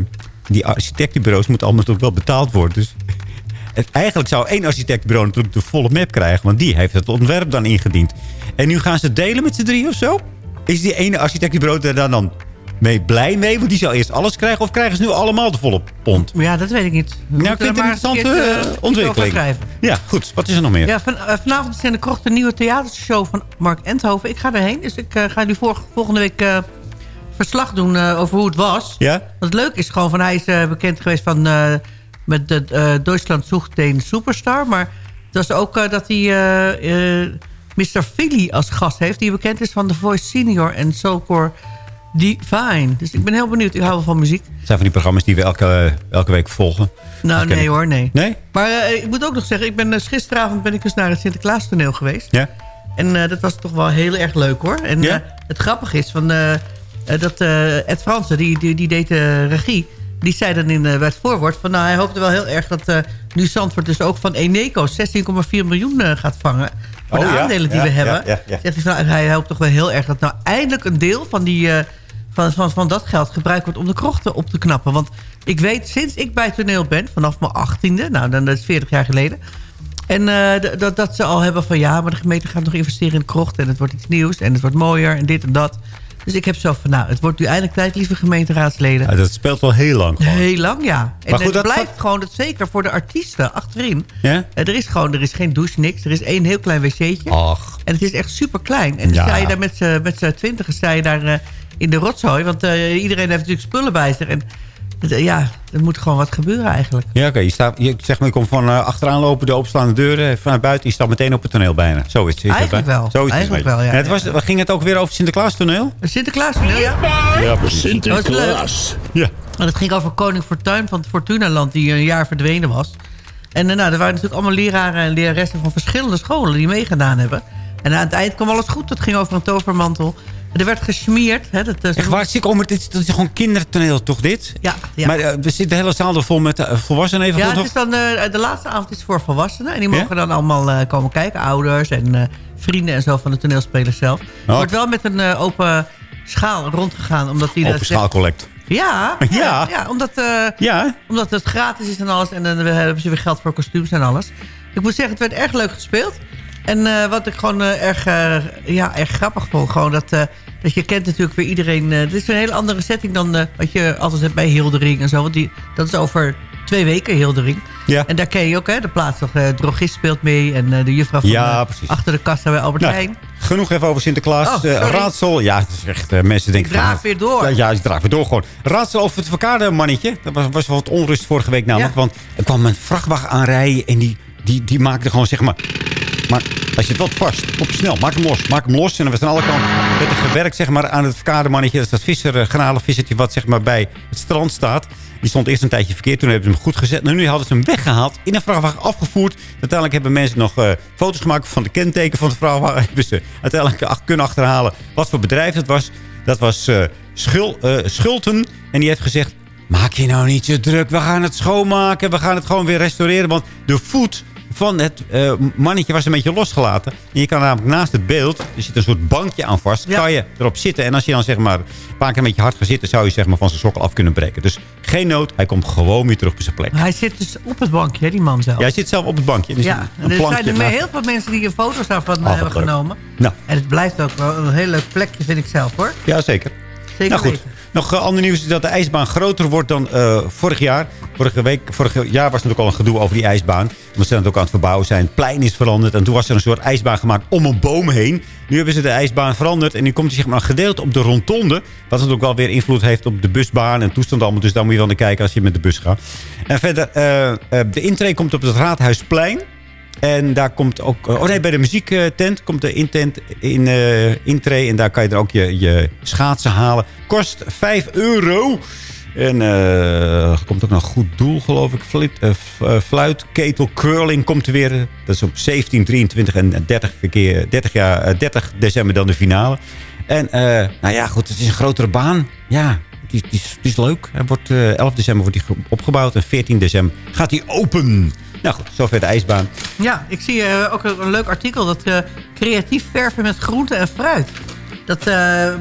die architectenbureaus moeten allemaal natuurlijk wel betaald worden. Dus het, eigenlijk zou één architectenbureau natuurlijk de volle map krijgen. Want die heeft het ontwerp dan ingediend. En nu gaan ze delen met z'n drie of zo? Is die ene architectenbureau daar dan, dan mee blij mee? Want die zou eerst alles krijgen. Of krijgen ze nu allemaal de volle pond? Ja, dat weet ik niet. We Nou, ik vind het een een interessante eh, iets ontwikkeling. Ja, goed. Wat is er nog meer? Ja, van, eh, vanavond is in de krocht een nieuwe theatershow van Mark Enthoven. Ik ga erheen, dus ik eh, ga voor- volgende week eh, verslag doen eh, over hoe het was. Ja? Wat leuk is gewoon van hij is eh, bekend geweest van eh, met de eh, Duitsland zoekt den superstar. Maar het was ook eh, dat hij eh, eh, Mr. Philly als gast heeft. Die bekend is van The Voice Senior en Soulcore Divine. Dus ik ben heel benieuwd. Ik hou wel van muziek. Het zijn van die programma's die we elke, elke week volgen. Nou, nee ik. hoor, nee. Nee? Maar eh, ik moet ook nog zeggen, ik ben eh, gisteravond ben ik dus naar het Sinterklaas toneel geweest. Ja? En eh, dat was toch wel heel erg leuk hoor. En Ja? het grappige is van, dat Ed Fransen, die, die, die deed de regie. Die zei dan in bij het voorwoord van nou hij hoopte wel heel erg dat nu Zandvoort dus ook van Eneco 16,4 miljoen gaat vangen. Voor Oh, de ja? aandelen die Ja, we hebben. Zegt hij, van, hij hoopt toch wel heel erg dat nou eindelijk een deel van, die, van, van, van dat geld gebruikt wordt om de krochten op te knappen. Want ik weet sinds ik bij toneel ben, vanaf mijn achttiende, nou dan dat is 40 jaar geleden. En eh, dat, dat ze al hebben van ja, maar de gemeente gaat nog investeren in de krocht. En het wordt iets nieuws en het wordt mooier en dit en dat. Dus ik heb zo van nou, het wordt nu eindelijk tijd, lieve gemeenteraadsleden. Ja, dat speelt wel heel lang gewoon. Heel lang, ja. En Maar goed, het dat- blijft gewoon, het, zeker voor de artiesten achterin. Ja? Eh, er is gewoon, er is geen douche, niks. Er is één heel klein wc'tje. Ach. En het is echt super klein. En dan Ja. sta je daar met z'n met z'n twintigen sta je daar eh, in de rotzooi. Want eh, iedereen heeft natuurlijk spullen bij zich. En het, eh, ja, er moet gewoon wat gebeuren eigenlijk. Ja, oké. Je, staat, je, zeg maar, je komt van eh, achteraan lopen, de openstaande deuren vanuit buiten. Je staat meteen op het toneel bijna. Zo is het. is het Eigenlijk wel. Zo is het Eigenlijk beetje. wel, ja. En het was, ging het ook weer over Sinterklaas toneel? Sinterklaas toneel, ja? Ja, precies. Sinterklaas. Ja. En het ging over koning Fortuin van het Fortunaland... die een jaar verdwenen was. En nou, er waren natuurlijk allemaal leraren en leraressen... van verschillende scholen die meegedaan hebben. En aan het eind kwam alles goed. Het ging over een tovermantel. Er werd gesmeerd. Hè, dat, eh, Echt waar? Zie ik, oh, maar dit, dat is gewoon kindertoneel, toch dit? Ja. ja. Maar eh, we zitten de hele zaal er vol met eh, volwassenen even Ja, het is dan, de laatste avond is voor volwassenen. En die Ja? mogen dan allemaal komen kijken. Ouders en vrienden en zo van de toneelspelers zelf. Er Oh. wordt wel met een open schaal rondgegaan. Omdat die Open dat schaalcollect. Ja, Ja. ja. ja, omdat, Ja. omdat het gratis is en alles. En dan hebben ze weer geld voor kostuums en alles. Ik moet zeggen, het werd erg leuk gespeeld. En eh, wat ik gewoon eh, erg, eh, ja, erg grappig vond. Gewoon dat, dat je kent natuurlijk weer iedereen. Het is een hele andere setting dan wat je altijd hebt bij Hildering en zo. Want die, dat is over twee weken Hildering. Ja. En daar ken je ook, hè, de plaats nog. drogist speelt mee. En de juffrouw van Ja, achter de kassa bij Albert Nou, Heijn. Genoeg even over Sinterklaas. Oh, raadsel. Ja, het is echt... mensen denken... draaf van, weer door. Ja, ik draaf weer door gewoon. Raadsel over het verkaarde mannetje. Dat was, was wat onrust vorige week namelijk. Ja. Want er kwam een vrachtwagen aanrijden en die, die, die maakte gewoon zeg maar... Maar hij zit wat vast. Op snel, maak hem los, maak hem los. En dan was alle kanten er gewerkt zeg maar, aan het kademannetje. Dat is dat visser, uh, garnalenvissertje wat zeg maar, bij het strand staat. Die stond eerst een tijdje verkeerd. Toen hebben ze hem goed gezet. En nu hadden ze hem weggehaald. In een vrachtwagen afgevoerd. Uiteindelijk hebben mensen nog uh, foto's gemaakt van de kenteken van de vrachtwagen. Hebben ze uiteindelijk kunnen achterhalen wat voor bedrijf het was. Dat was uh, Schul, Schulten. En die heeft gezegd... Maak je nou niet zo druk. We gaan het schoonmaken. We gaan het gewoon weer restaureren. Want de voet van het uh, mannetje was een beetje losgelaten. En je kan namelijk naast het beeld, er zit een soort bankje aan vast, ja. kan je erop zitten. En als je dan zeg maar een paar keer een beetje hard gaat zitten, zou je zeg maar van zijn sokkel af kunnen breken. Dus geen nood, hij komt gewoon weer terug op zijn plek. Hij zit dus op het bankje, die man zelf. Ja, hij zit zelf op het bankje. Dus ja, een, er zijn er heel veel mensen die er foto's daarvan Oh, hebben genomen. Nou. En het blijft ook wel een heel leuk plekje, vind ik zelf hoor. Ja, zeker. Zeker nou goed. weten. Nog uh, ander nieuws is dat de ijsbaan groter wordt dan uh, vorig jaar. Vorige week, vorig jaar was natuurlijk al een gedoe over die ijsbaan. Omdat ze het ook aan het verbouwen zijn. Het plein is veranderd. En toen was er een soort ijsbaan gemaakt om een boom heen. Nu hebben ze de ijsbaan veranderd. En nu komt hij zeg maar, een gedeelte op de rondonde. Wat natuurlijk wel weer invloed heeft op de busbaan en toestand allemaal. Dus daar moet je wel naar kijken als je met de bus gaat. En verder, uh, de intree komt op het Raadhuisplein. En daar komt ook... Oh nee, bij de muziektent komt de intent in uh. En daar kan je dan ook je, je schaatsen halen. Kost 5 euro. En uh, er komt ook nog een goed doel, geloof ik. Fluit, uh, fluit, ketel, curling komt er weer. Dat is op 17, 23 en 30, keer, 30, jaar, 30 december dan de finale. En nou ja, goed, het is een grotere baan. Ja, die, die is leuk. Hij wordt, 11 december wordt hij opgebouwd. En 14 december gaat hij open. Nou goed, zover de ijsbaan. Ja, ik zie uh, ook een, leuk artikel. Dat uh, creatief verven met groente en fruit. Dat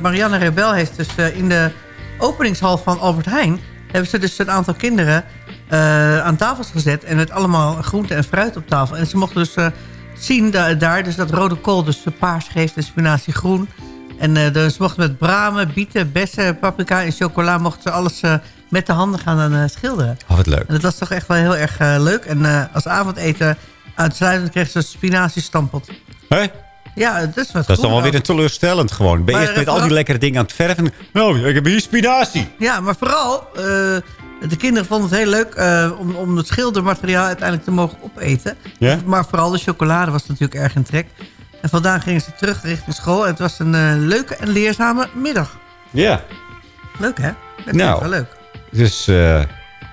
Marianne Rebel heeft dus in de openingshal van Albert Heijn... hebben ze dus een aantal kinderen aan tafels gezet... en met allemaal groente en fruit op tafel. En ze mochten dus zien da daar dus dat rode kool dus paars geeft en spinazie groen. En dus ze mochten met bramen, bieten, bessen, paprika en chocola... mochten ze alles met de handen gaan uh, schilderen. Oh, wat leuk. En dat was toch echt wel heel erg uh, leuk. En uh, als avondeten uitsluitend kreeg ze spinazie stampot. Hé? Ja, dat is wat Dat is dan wel weer een teleurstellend gewoon. Ben je eerst met al die lekkere dingen aan het verven. Nou, ik heb hier spinazie. Ja, maar vooral... de kinderen vonden het heel leuk om, om het schildermateriaal uiteindelijk te mogen opeten. Ja? Maar vooral de chocolade was natuurlijk erg in trek. En vandaag gingen ze terug richting school. En het was een leuke en leerzame middag. Ja. Leuk, hè? Dat nou, wel leuk. Dus uh,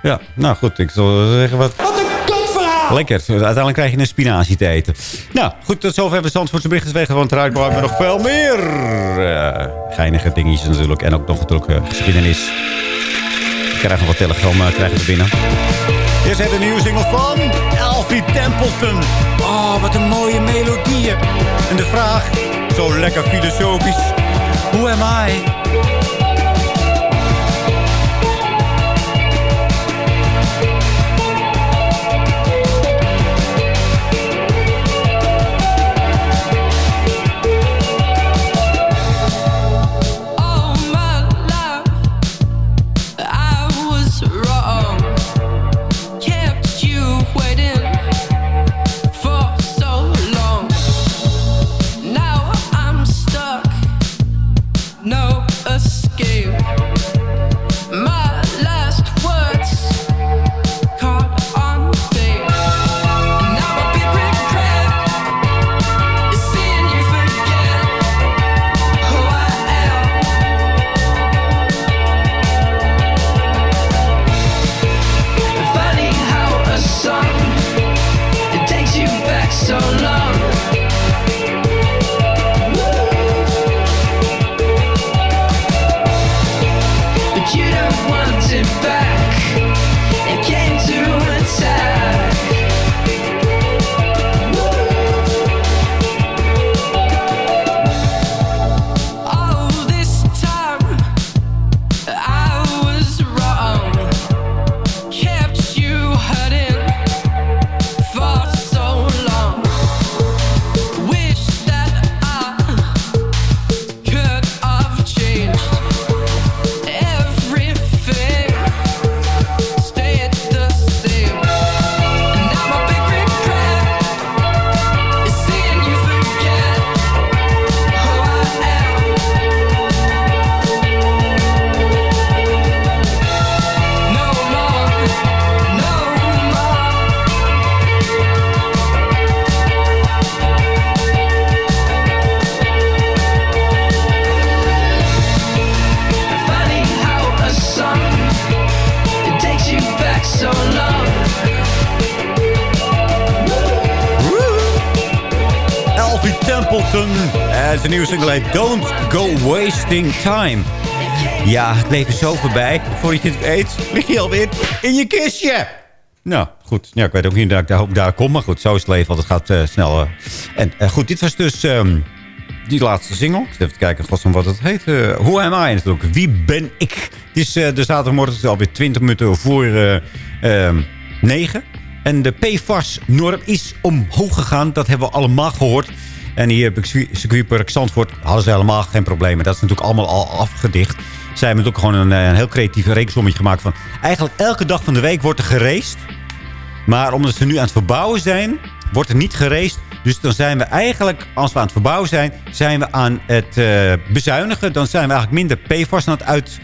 ja, nou goed, ik zal zeggen wat... Wat een kutverhaal! Lekker, uiteindelijk krijg je een spinazie te eten. Nou, goed, tot zover hebben we Zandvoortse berichten weg. Want eruit maar nog veel meer uh, geinige dingetjes natuurlijk. En ook nog natuurlijk uh, geschiedenis. Ik krijg nog wat telegram uh, krijgen we binnen. Eerst hebben de nieuwe single van Templeton. Oh, wat een mooie melodieën. En de vraag, zo lekker filosofisch. Who am I? De nieuwe single heet Don't Go Wasting Time. Ja, het leven is zo voorbij. Voordat je het weet, lig je alweer in je kistje. Nou, goed. Ja, ik weet ook niet dat ik daar, daar kom. Maar goed, zo is het leven. Want het gaat eh, snel. eh. En eh, goed, dit was dus ehm, die laatste single. Ik even kijken wat het heet. Who am I natuurlijk. Wie ben ik? Het is de zaterdagmorgen. Het is alweer 20 minuten voor eh ehm, 9. En de PFAS-norm is omhoog gegaan. Dat hebben we allemaal gehoord. En hier heb ik circuitpark Zandvoort. Hadden ze helemaal geen problemen. Dat is natuurlijk allemaal al afgedicht. Zij hebben ook gewoon een, eh, een heel creatief rekensommetje gemaakt van... Eigenlijk elke dag van de week wordt er gereest. Maar omdat ze nu aan het verbouwen zijn, wordt er niet gereest. Dus dan zijn we eigenlijk, als we aan het verbouwen zijn... zijn we aan het eh, bezuinigen. Dan zijn we eigenlijk minder PFAS aan het uit,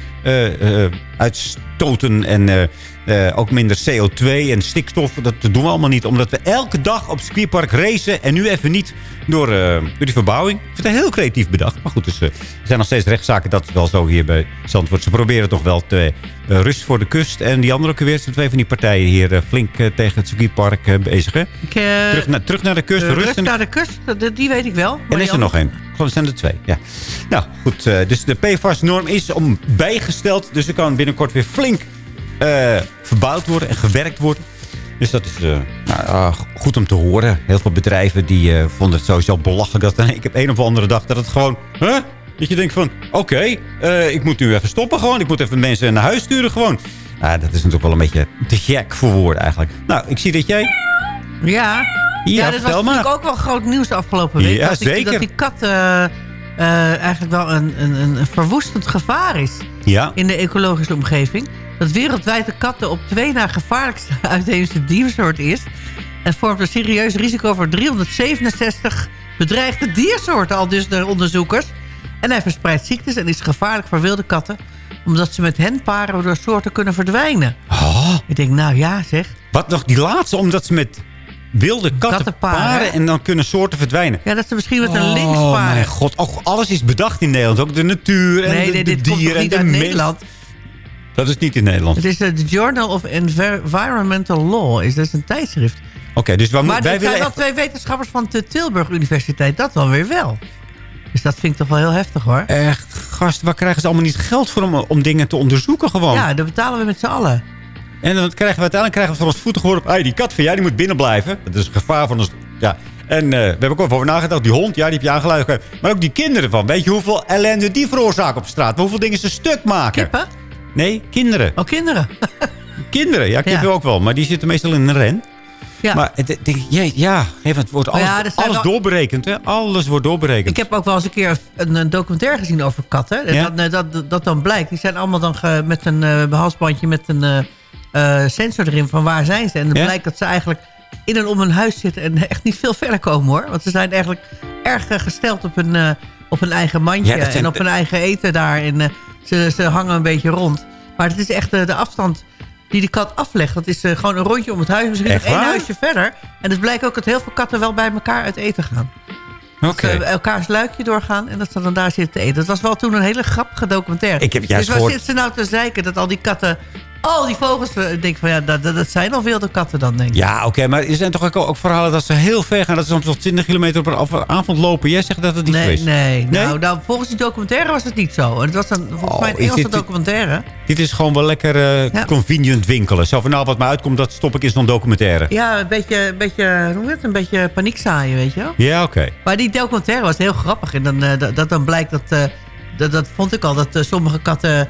uitstoten. En eh, eh, ook minder CO2 en stikstof. Dat doen we allemaal niet. Omdat we elke dag op het circuitpark racen. En nu even niet door, eh, door die verbouwing. Ik vind het heel creatief bedacht. Maar goed, dus, eh, er zijn nog steeds rechtszaken. Dat is wel zo hier bij Zandvoort. Ze proberen toch wel te, eh, rust voor de kust. En die andere weer. zijn twee van die partijen hier eh, flink eh, tegen het circuitpark eh, bezig. Hè? Ik, eh, terug, naar, terug naar de kust. rust rust en- naar de kust, die weet ik wel. En is er nog één. Geloof, zijn er twee. Ja. Nou, goed. eh, dus de PFAS-norm is om bijgesteld. Dus er kan binnenkort weer flink eh, verbouwd worden en gewerkt worden. Dus dat is eh, nou, ja, goed om te horen. Heel veel bedrijven die vonden het sowieso belachelijk. Dat, ik heb een of andere dag dat het gewoon... Dat je denkt van, oké, ik moet nu even stoppen gewoon. Ik moet even mensen naar huis sturen gewoon. Nou, dat is natuurlijk wel een beetje te gek voor woorden eigenlijk. Nou, ik zie dat jij... Ja, ja, dat was natuurlijk ook wel groot nieuws de afgelopen week. Ja, dat, die, zeker. dat die kat eh, eh, eigenlijk wel een, een, een verwoestend gevaar is Ja. in de ecologische omgeving. Dat wereldwijd de kat de op twee na gevaarlijkste uitheemse diersoort is. En vormt een serieus risico voor 367 bedreigde diersoorten, al dus de onderzoekers. En hij verspreidt ziektes en is gevaarlijk voor wilde katten... omdat ze met hen paren waardoor soorten kunnen verdwijnen. Ik denk, nou ja, zeg. Wat nog die laatste, omdat ze met wilde katten, paren. en dan kunnen soorten verdwijnen. Ja, dat ze misschien met een Oh, paren. mijn god. Oh, alles is bedacht in Nederland. Ook de natuur en Nee, de, nee, de dit komt dieren toch en niet de uit mens. Nederland? Dat is niet in Nederland. Het is de Journal of Envi- Environmental Law. Is, dat is een tijdschrift. Oké, dus wij, maar moeten- wij dit zijn willen wel twee wetenschappers van de Tilburg Universiteit. Dat dan weer wel. Dus dat vind ik toch wel heel heftig hoor. Echt, gast, waar krijgen ze allemaal niet geld voor om, om dingen te onderzoeken gewoon? Ja, dat betalen we met z'n allen. En dan krijgen we uiteindelijk krijgen we van ons voeten gehoord op... Hey, die kat van jij, die moet binnen blijven. Dat is een gevaar van ons... Ja. En eh, we hebben ook over nagedacht. Die hond, ja, die heb je aangeluid. Maar ook die kinderen van. Weet je hoeveel ellende die veroorzaken op straat? Hoeveel dingen ze stuk maken? Kippen? Nee, kinderen. Oh, kinderen. Kinderen, ja, kippen Ja. ook wel. Maar die zitten meestal in een ren. Ja. Maar het, ja, ja, het wordt alles, Maar ja, alles wel- doorberekend. Hè? Alles wordt doorberekend. Ik heb ook wel eens een keer een, een documentaire gezien over katten. En Ja? dat, dat, dat, dat dan blijkt. Die zijn allemaal dan ge- met een eh, halsbandje met een eh, eh, sensor erin van waar zijn ze. En het Ja? blijkt dat ze eigenlijk in en om hun huis zitten en echt niet veel verder komen hoor. Want ze zijn eigenlijk erg eh, gesteld op hun, eh, op hun eigen mandje Ja, en op hun eigen eten daar. En ze, ze hangen een beetje rond. Maar het is echt de afstand die de kat aflegt. Dat is gewoon een rondje om het huis. Misschien nog één huisje verder. En het blijkt ook dat heel veel katten wel bij elkaar uit eten gaan. Oké. Dat ze elkaars luikje doorgaan en dat ze dan daar zitten te eten. Dat was wel toen een hele grappige documentaire. Ik heb juist dus waar gehoord- zitten ze nou te zeiken dat al die katten... Al die vogels, eh, ik denk van ja, dat, dat, zijn al wilde katten dan, denk ik. Ja, oké, maar er zijn toch ook, ook verhalen dat ze heel ver gaan. Dat ze soms tot 20 kilometer op een avond lopen. Jij zegt dat het niet zo Nee, is. nee, Nou, nou, volgens die documentaire was het niet zo. En het was een, volgens mij een Oh, Engelse dit- documentaire. Dit is gewoon wel lekker eh, Ja. convenient winkelen. Zo van, nou, wat me uitkomt, dat stop ik in zo'n documentaire. Ja, een beetje, een beetje, hoe het? Een beetje paniek zaaien, weet je wel. Ja, oké. Maar die documentaire was heel grappig. En dan, eh, dat, dat dan blijkt dat, dat... Dat vond ik al, dat sommige katten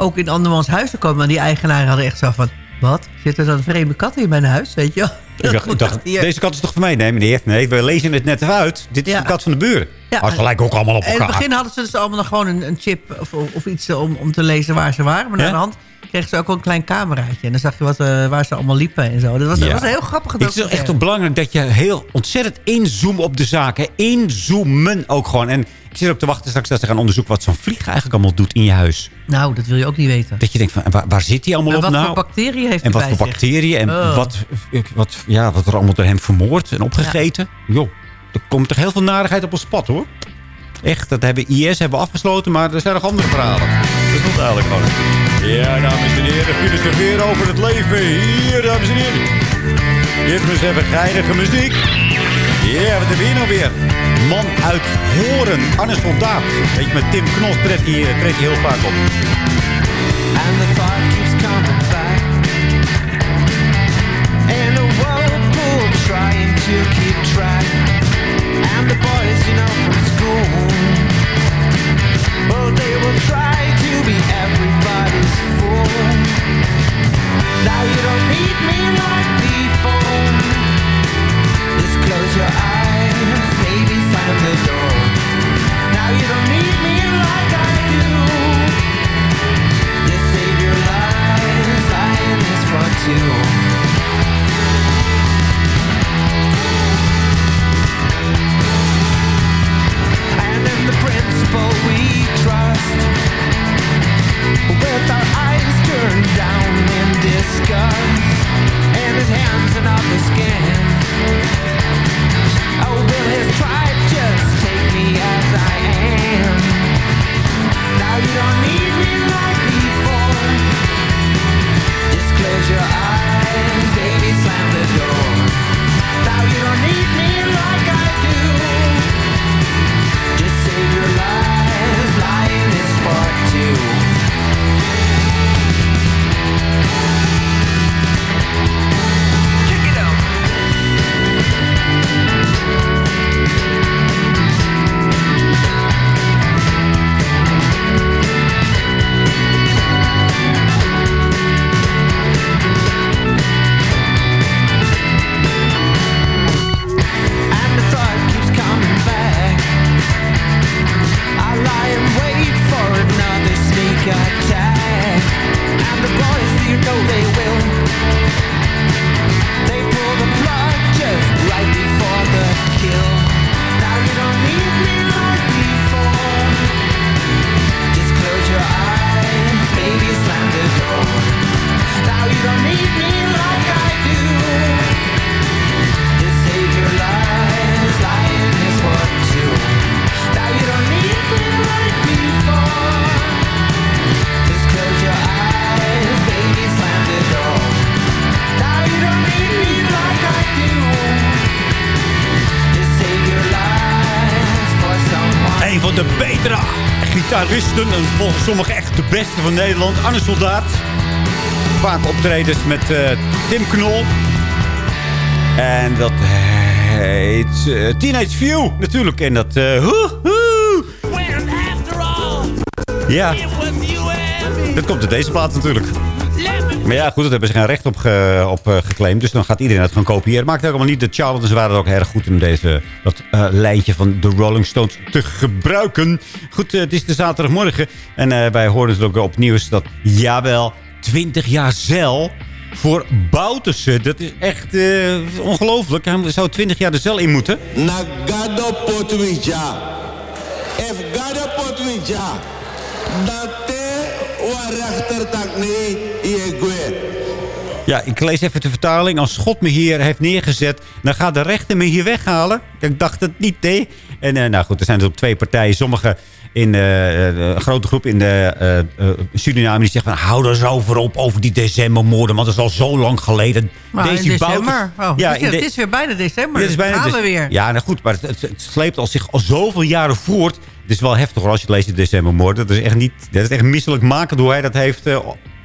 ook in andermans huizen komen. Maar die eigenaren hadden echt zo van... Wat? Zit er dan vreemde katten in mijn huis, weet je? Ik dacht, ik dacht, Hier. deze kat is toch van mij? Nee, meneer. Nee, we lezen het net even uit. Dit is Ja. de kat van de buren. Ja. Lijken ook allemaal op En in elkaar. het begin hadden ze dus allemaal nog gewoon een, een chip of, of iets om, om te lezen waar ze waren. Maar naar Ja? de hand kregen ze ook wel een klein cameraatje. En dan zag je wat, eh, waar ze allemaal liepen en zo. Dat was, dat was heel grappige Het is echt belangrijk dat je heel ontzettend inzoomt op de zaken. Inzoomen ook gewoon. En ik zit ook te wachten straks dat ze gaan onderzoeken... wat zo'n vlieg eigenlijk allemaal doet in je huis. Nou, dat wil je ook niet weten. Dat je denkt van, waar, waar zit hij allemaal En op wat nou? voor bacteriën heeft en hij wat voor bacteriën en Oh. wat, wat, ja, wat er allemaal door hem vermoord en opgegeten. Joh, er komt toch heel veel narigheid op ons pad hoor. Echt, dat hebben IS hebben we afgesloten, maar er zijn nog andere verhalen. Dat is wel duidelijk gewoon. Ja, dames en heren, filosoferen over het leven. Hier, dames en heren. Eerst maar eens even geinige muziek. Ja, wat hebben we hier nou weer? Man uit Horen, Arne Soldaat. Weet je, met Tim Knol treedt hij, eh, treedt hij heel vaak op. And the thought keeps coming back In a whirlpool trying to keep track And the boys, you know, from school Well, they will try to be everybody's fool Now you don't need me like before your eyes, maybe the door. Now you don't need me like I do. Lives, lying is. And in the principle we trust, with our eyes turned down in disgust, and his hands up his skin. Oh, will his pride just take me as I am? Now you don't need me like before. Just close your eyes, baby, slam the door. Now you don't need me like I do. Thank you gitaristen. En volgens sommigen echt de beste van Nederland. Arne Soldaat. Vaak optredens met eh, Tim Knol. En dat heet eh, Teenage View natuurlijk. En dat... eh, hoe, hoe. Ja. Dat komt uit deze plaat natuurlijk. Maar ja, goed, dat hebben ze geen recht op, op eh, geclaimd. Dus dan gaat iedereen het gewoon kopiëren. Maakt ook allemaal niet. De Charlatans waren ook erg goed in deze, dat eh, lijntje van de Rolling Stones te gebruiken. Goed, eh, het is de zaterdagmorgen. En wij horen natuurlijk op nieuws dat, jawel, 20 jaar zeil voor Bouterse. Dat is echt ongelooflijk. Hij zou 20 jaar de zeil in moeten. Nagado potwija. If gado potwija. Date wa rechter tak nee iegwe. Ja, ik lees even de vertaling. Als God me hier heeft neergezet, dan gaat de rechter me hier weghalen. Ik dacht het niet, nee. En eh, nou goed, er zijn dus ook twee partijen. Sommige in eh, eh, een grote groep in de eh, eh, Suriname die zeggen van... hou er eens over op, over die decembermoorden. Want dat is al zo lang geleden. Maar in Bouter- december. Oh, Ja, het, is, de- het is weer bijna december. Ja, het is bijna Gaan we dec- weer. Ja, nou goed, maar het, sleept al zich al zoveel jaren voort. Het is wel heftig hoor, als je het leest in decembermoorden. Dat is echt niet, dat is echt misselijk maken hoe hij dat heeft eh, eh,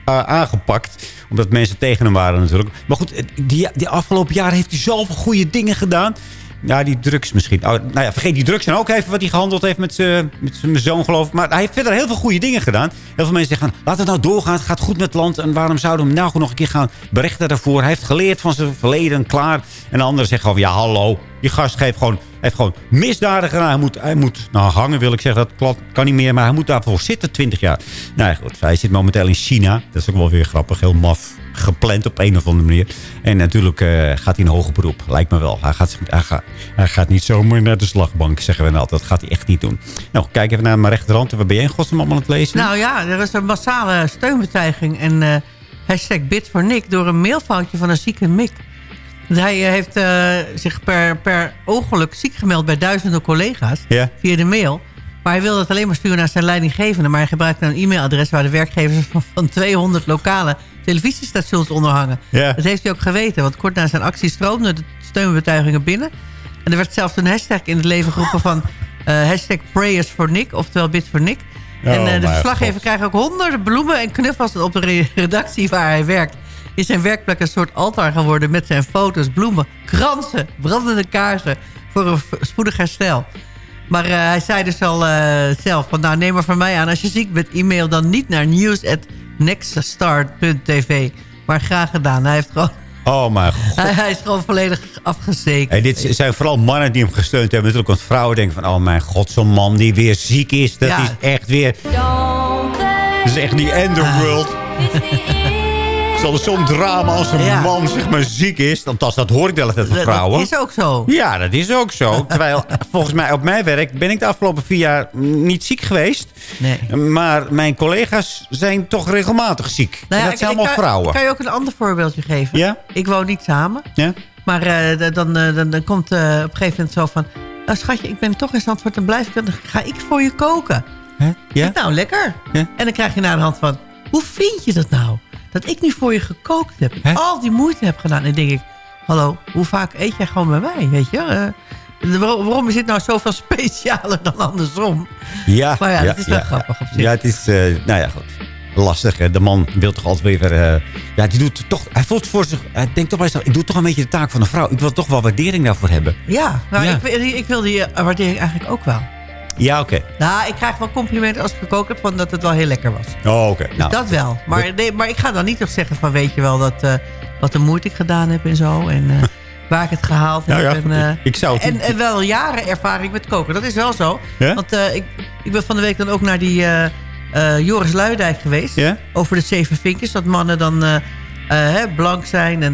aangepakt. Omdat mensen tegen hem waren natuurlijk. Maar goed, die, die afgelopen jaren heeft hij zoveel goede dingen gedaan. Ja, die drugs misschien. Oh, nou ja, vergeet die drugs dan ook even wat hij gehandeld heeft met zijn zoon, geloof ik. Maar hij heeft verder heel veel goede dingen gedaan. Heel veel mensen zeggen, laat het nou doorgaan. Het gaat goed met het land. En waarom zouden we hem nou nog een keer gaan berechten daarvoor? Hij heeft geleerd van zijn verleden, klaar. En anderen zeggen gewoon, ja, hallo. Die gast geeft gewoon, heeft gewoon misdaden. Hij moet, hij moet nou, hangen, wil ik zeggen. Dat kan niet meer. Maar hij moet daarvoor zitten, 20 jaar. Nou goed. Hij zit momenteel in China. Dat is ook wel weer grappig. Heel maf gepland op een of andere manier. En natuurlijk eh, gaat hij in hoger beroep. Lijkt me wel. Hij gaat, hij, gaat, niet zomaar naar de slagbank, zeggen we altijd. Dat gaat hij echt niet doen. Nou, kijk even naar mijn rechterhand. Waar ben jij in godsnaam allemaal aan het lezen? Nou ja, er is een massale steunbetuiging en eh hashtag bid voor Nick... door een mailfoutje van een zieke Mick. Hij eh, heeft eh, zich per, per ongeluk ziek gemeld bij duizenden collega's via de mail. Maar hij wilde het alleen maar sturen naar zijn leidinggevende. Maar hij gebruikte een e-mailadres waar de werkgevers van, van 200 lokale televisiestations onderhangen. Dat heeft hij ook geweten, want kort na zijn actie stroomden de steunbetuigingen binnen. En er werd zelfs een hashtag in het leven geroepen van... eh, hashtag prayers for Nick, oftewel bid voor Nick. Oh, en eh, de verslaggever krijgt ook honderden bloemen en knuffels op de re- redactie waar hij werkt. Is zijn werkplek een soort altaar geworden met zijn foto's, bloemen, kransen, brandende kaarsen voor een spoedig herstel. Maar eh, hij zei dus al eh, zelf van nou neem maar van mij aan. Als je ziek bent, e-mail dan niet naar news@nextstart.tv. Maar graag gedaan. Hij, heeft gewoon, Oh mijn god. hij, hij is gewoon volledig afgezekerd. En dit zijn vooral mannen die hem gesteund hebben. Natuurlijk, want vrouwen denken van... Oh mijn god, zo'n man die weer ziek is. Dat Ja. is echt weer... Dat is echt die underworld. Het is altijd zo'n drama als een Ja. man zeg maar ziek is. Althans, dat hoor ik wel altijd van Dat vrouwen. is ook zo. Ja, dat is ook zo. Terwijl, volgens mij op mijn werk ben ik de afgelopen vier jaar niet ziek geweest. Nee. Maar mijn collega's zijn toch regelmatig ziek. Nou ja, en dat zijn allemaal kan- vrouwen. Ik kan je ook een ander voorbeeldje geven. Ja? Ik woon niet samen. Ja? Maar eh, dan, eh, dan, dan komt eh, op een gegeven moment zo van... "Nou, schatje, ik ben toch in Zandvoort, dan blijf ik dan ga ik voor je koken. Ja? Nou, lekker. Ja? En dan krijg je naar de hand van... Hoe vind je dat nou? Dat ik nu voor je gekookt heb. Al die moeite heb gedaan. En denk ik... Hallo, hoe vaak eet jij gewoon bij mij? Weet je? Eh, waarom is dit nou zoveel specialer dan andersom? Ja, Maar ja, dat is wel grappig op zich. Ja, het is, eh, nou ja, goed. Lastig, hè. De man wil toch altijd weer... eh, ja, die doet toch... Hij voelt voor zich... Hij denkt toch wel eens... Ik doe toch een beetje de taak van een vrouw. Ik wil toch wel waardering daarvoor hebben. Ja, nou, Ja. Ik, wil- ik wil die waardering eigenlijk ook wel. Ja, oké. Nou, ik krijg wel complimenten als ik gekookt heb... van dat het wel heel lekker was. Oh, oké. Dus Nou, dat wel. Maar, nee, maar ik ga dan niet toch zeggen van... weet je wel, dat, eh, wat de moeite ik gedaan heb en zo. En eh, waar ik het gehaald Nou heb. ja, en, eh, ik- ik zou het en, wel jaren ervaring met koken. Dat is wel zo. Ja? Want ik, ik ben van de week dan ook naar die Joris Luidijk geweest. Ja? Over de zeven vinkjes. Dat mannen dan blank zijn. En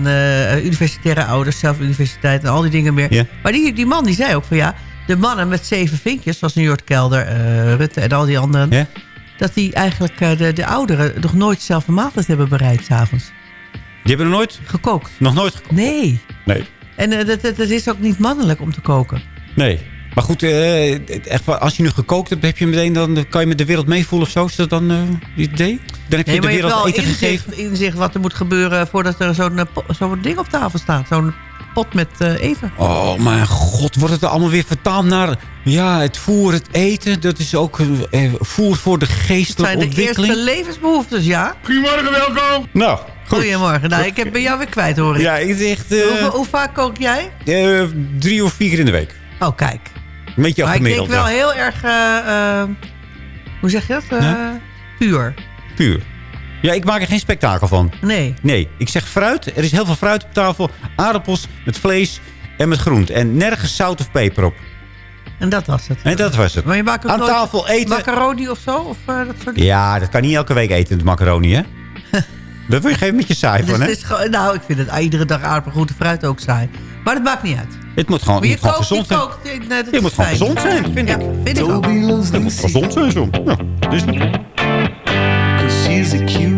universitaire ouders, zelf universiteit en al die dingen meer. Ja. Maar die, die man die zei ook van ja... De mannen met zeven vinkjes, zoals Jort Kelder, eh, Rutte en al die anderen... Ja? dat die eigenlijk eh, de, de ouderen nog nooit zelf een maaltijd hebben bereid s'avonds. Die hebben er nooit... Gekookt. Nog nooit gekookt? Nee. Nee. En eh, dat, dat, dat is ook niet mannelijk om te koken. Nee. Maar goed, echt, als je nu gekookt hebt, heb je meteen dan, kan je met de wereld meevoelen of zo? Is dat dan het idee? Dan heb je Nee, de je wereld wel eten inzicht, gegeven? inzicht wat er moet gebeuren voordat er zo'n zo'n ding op tafel staat. Zo'n pot met eh, eten. Oh mijn god, wordt het er allemaal weer vertaald naar... Ja, het voer, het eten, dat is ook eh, voer voor de Het geestelijke zijn de ontwikkeling. eerste levensbehoeftes, ja. Goedemorgen, welkom. Nou, goed. Goedemorgen. Nou, ik heb bij jou weer kwijt, hoor ik. Ja, ik zeg echt... eh, hoe vaak kook jij? eh, drie of vier keer in de week. Oh, kijk. Een beetje Maar ik denk wel ja. heel erg... eh, eh, hoe zeg je dat? Eh, Ja? Puur. Puur. Ja, ik maak er geen spektakel van. Nee. Nee, ik zeg fruit. Er is heel veel fruit op tafel. Aardappels met vlees en met groent. En nergens zout of peper op. En dat was het. En dat was het. Maar je maakt ook Aan tafel eten. macaroni of zo? Of eh, dat soort? Ja, dat kan niet elke week eten, het macaroni, hè? Daar word je geen beetje saai Dus van, hè? het is gewoon- nou, ik vind het iedere dag aardappel, groente, fruit ook saai. Maar dat maakt niet uit. Het moet gewoon, je moet gewoon gezond je zijn. kookt. Nee, Je moet gewoon gezond zijn, vind ik. vind ik ook. Het moet gezond zijn, zo. Ja, dus Cause she's a cutie.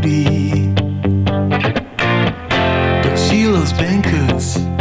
those bankers.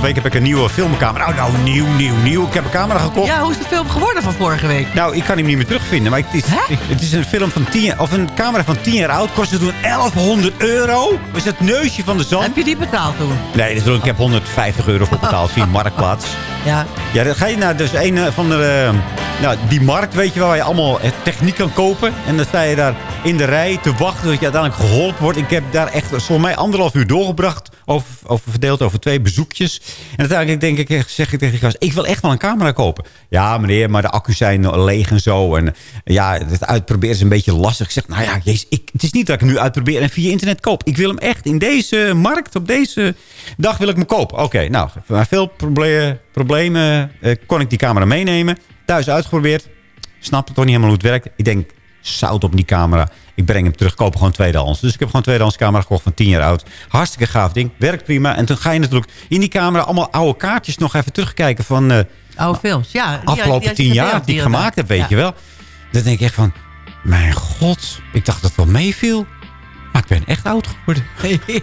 Afgelopen week heb ik een nieuwe filmcamera. Nou, nou, nieuw, nieuw, nieuw. Ik heb een camera gekocht. Ja, hoe is de film geworden van vorige week? Nou, ik kan hem niet meer terugvinden. Maar het is, het is een film van 10 jaar, of een camera van 10 jaar oud. Kostte toen 1100 euro. Is het neusje van de zon. Heb je die betaald toen? Nee, dus ik heb 150 euro voor betaald via Marktplaats. Ja. Ja, dan ga je naar dus een van de... eh, nou, die markt, weet je wel, waar je allemaal eh, techniek kan kopen. En dan sta je daar in de rij te wachten dat je uiteindelijk geholpen wordt. Ik heb daar echt volgens mij anderhalf uur doorgebracht. Over, verdeeld over twee bezoekjes. En uiteindelijk denk ik, zeg ik tegen die gast... ik wil echt wel een camera kopen. Ja, meneer, maar de accu's zijn leeg en zo. En ja, het uitproberen is een beetje lastig. Ik zeg, nou ja, jezus, ik, het is niet dat ik nu uitprobeer en via internet koop. Ik wil hem echt in deze markt, op deze dag wil ik hem kopen. Oké, nou, veel proble problemen eh, kon ik die camera meenemen. Thuis uitgeprobeerd. Snapte toch niet helemaal hoe het werkt. Ik denk, zout op die camera. Ik breng hem terug, koop gewoon tweedehands. Dus ik heb gewoon tweedehands camera gekocht van 10 jaar oud. Hartstikke gaaf ding, werkt prima. En toen ga je natuurlijk in die camera allemaal oude kaartjes nog even terugkijken van... eh, Oude films, ja. afgelopen die- die- tien die- jaar die- ik gemaakt heb, weet ja. je wel. Dan denk ik echt van, mijn god, ik dacht dat het wel meeviel. Maar ik ben echt oud geworden.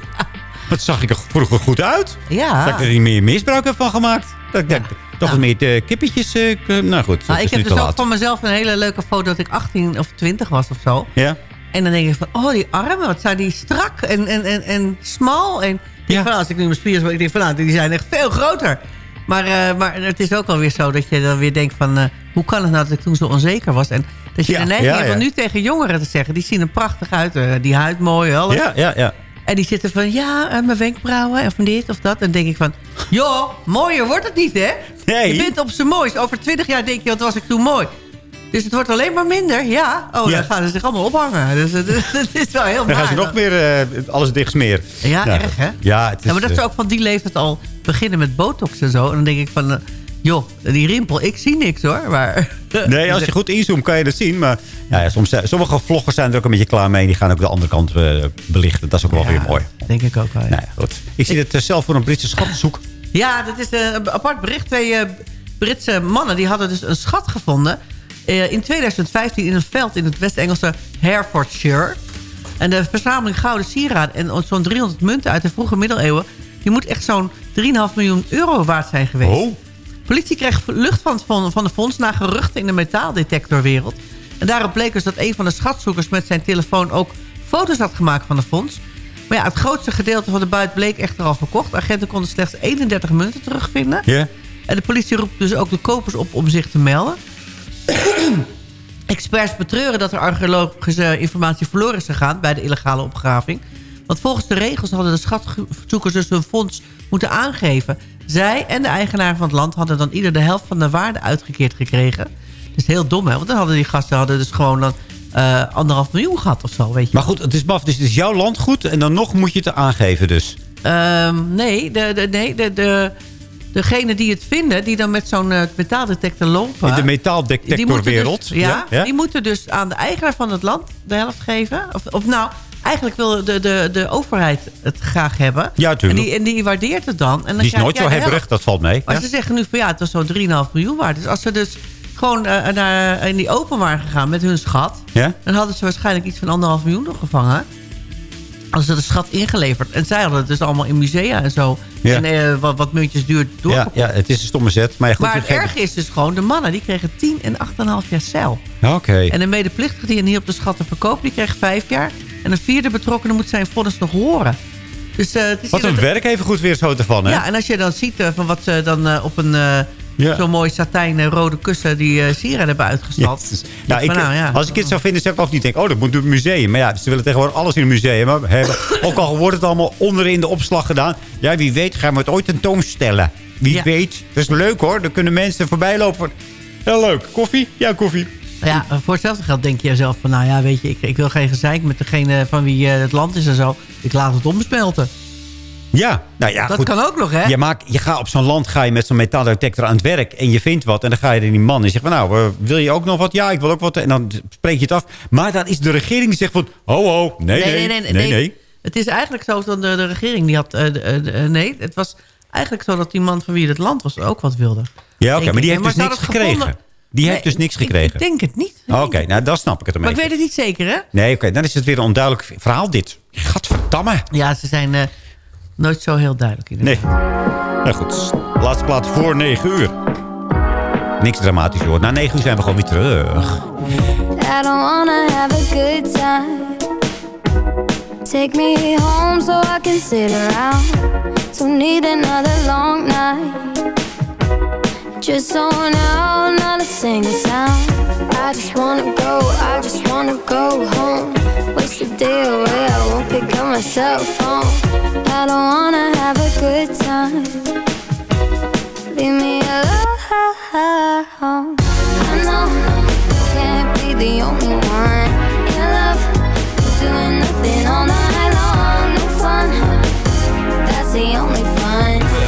Wat zag ik er vroeger goed uit? Ja. Dat ik er niet meer misbruik heb van gemaakt. Dat ik denk, toch wat meer de kippetjes... eh, nou goed, Nou, ik heb dus ook laat. van mezelf een hele leuke foto dat ik 18 of 20 was of zo. Ja? En dan denk ik van, oh, die armen, wat zijn die strak en, en, en, en smal. En denk van, als ik nu mijn spieren ik denk van, nou, die zijn echt veel groter. Maar, eh, maar het is ook wel weer zo dat je dan weer denkt van... eh, hoe kan het nou dat ik toen zo onzeker was? En dat je Ja, de neiging ja, hebt om ja. nu tegen jongeren te zeggen... die zien er prachtig uit, eh, die huid mooi, alles. Ja, ja, ja. En die zitten van, ja, eh, mijn wenkbrauwen en van dit of dat. En dan denk ik van, joh, mooier wordt het niet, hè? Nee. Je bent op zijn mooist. Over twintig jaar denk je, wat was ik toen mooi. Dus het wordt alleen maar minder, ja. Oh, Ja. dan gaan ze zich allemaal ophangen. Dus het, het is wel heel Dan gaan ze nog meer eh, alles dicht smeren. Ja, erg, hè? Ja, het is, Ja, maar dat ze eh, ook van die leeftijd al beginnen met botox en zo. En dan denk ik van, eh, joh, die rimpel, ik zie niks hoor. Maar, Nee, als je goed inzoomt kan je dat zien. Maar ja, ja, soms, sommige vloggers zijn er ook een beetje klaar mee. Die gaan ook de andere kant eh, belichten. Dat is ook wel weer mooi. denk ik ook wel, ja. Nou ja, goed. Ik zie het eh, zelf voor een Britse schatzoek. Ja, dat is eh, een apart bericht. Twee Britse mannen die hadden dus een schat gevonden... in 2015 in een veld in het West-Engelse Herefordshire. En de verzameling gouden sieraden en zo'n 300 munten uit de vroege middeleeuwen... die moet echt zo'n 3,5 miljoen euro waard zijn geweest. Oh. Politie kreeg lucht van, van, van de fonds na geruchten in de metaaldetectorwereld. En daarop bleek dus dat een van de schatzoekers met zijn telefoon ook foto's had gemaakt van de fonds. Maar ja, het grootste gedeelte van de buit bleek echter al verkocht. Agenten konden slechts 31 munten terugvinden. Ja. En de politie roept dus ook de kopers op om zich te melden. Experts betreuren dat er archeologische informatie verloren is gegaan... bij de illegale opgraving. Want volgens de regels hadden de schatzoekers dus hun fonds moeten aangeven. Zij en de eigenaar van het land hadden dan ieder de helft van de waarde uitgekeerd gekregen. Dus heel dom, hè? Want dan hadden die gasten hadden dus gewoon dan eh, anderhalf miljoen gehad of zo, weet je. Maar goed, het is maf. Dus het is jouw landgoed. En dan nog moet je het aangeven dus. Ehm, nee, de, de, nee de, de, degene die het vinden, die dan met zo'n eh, metaaldetector lopen... In de metaaldetectorwereld. dus, ja, die moeten dus aan de eigenaar van het land de helft geven. Of, of nou, eigenlijk wil de, de, de overheid het graag hebben. Ja, tuurlijk. En die, en die waardeert het dan. En dan Die is krijg nooit zo de hebberig. Dat valt mee. Maar Ja. ze zeggen nu van ja, het was zo'n 3,5 miljoen waard. Dus als ze dus gewoon eh, naar, in die open waren gegaan met hun schat... Ja? dan hadden ze waarschijnlijk iets van anderhalf miljoen nog gevangen. Als ze de schat ingeleverd. En zij hadden het dus allemaal in musea en zo. Ja. En eh, wat, wat muntjes duur Ja, doorgekocht. ja, het is een stomme zet. Maar ja, goed, maar het erge is dus gewoon, de mannen die kregen 10 en 8,5 jaar cel. Oké. En de medeplichtige die niet op de schatten verkoopt, die kreeg 5 jaar. En een vierde betrokkenen moet zijn vonnis nog horen. Dus, eh, het is Wat een werk even goed weer zo te van, hè? Ja, en als je dan ziet eh, van wat ze dan op een Ja. zo'n mooi satijn eh, rode kussen die uh, sieraden hebben uitgestald. Yes. Denk Nou, ik, nou, ja. Als ik het zou vinden, zou ik ook niet denken... oh, dat moet door het museum. Maar ja, ze willen tegenwoordig alles in een museum hebben. ook al wordt het allemaal onderin de opslag gedaan. Ja, wie weet gaan we het ooit tentoonstellen. Wie Ja. weet. Dat is leuk, hoor. Dan kunnen mensen voorbij lopen. Heel leuk. Koffie? Ja, koffie. Ja, voor hetzelfde geld denk je zelf van... nou ja, weet je, ik, ik wil geen gezeik met degene van wie eh, het land is en zo. Ik laat het ombesmelten. Ja, nou ja, Dat goed. kan ook nog, hè? Je, maakt, je gaat op zo'n land ga je met zo'n metaaldetector aan het werk. En je vindt wat. En dan ga je in die man en zegt van... nou, eh, wil je ook nog wat? Ja, ik wil ook wat. En dan spreek je het af. Maar dan is de regering die zegt van... ho, ho, nee, nee, nee, nee. nee, Het is eigenlijk zo dat de, de regering die had... eh, eh, nee, het was eigenlijk zo dat die man van wie het land was ook wat wilde. Ja, oké. Maar die heeft dus ze niks gekregen. gevonden- Die Nee, heeft dus niks ik- gekregen. Ik denk het niet. Oké, nou dan snap ik het Maar ermee. ik weet het niet zeker, hè? Nee, oké, dan is het weer een onduidelijk verhaal dit. Gadver. Tamme. Ja, ze zijn nooit zo heel duidelijk. In Nee. Nou goed, laatste plaat voor 9 uur. Niks dramatisch hoor. Na 9 uur zijn we gewoon weer terug. I don't wanna have a good time. Take me home so I can sit around. Don't need another long night. Just zone out, not a single sound. I just wanna go, I just wanna go home. Waste a day away, I won't pick up my cell phone. I don't wanna have a good time. Leave me alone. I know I can't be the only one in love. Doing nothing all night long, no fun. That's the only fun.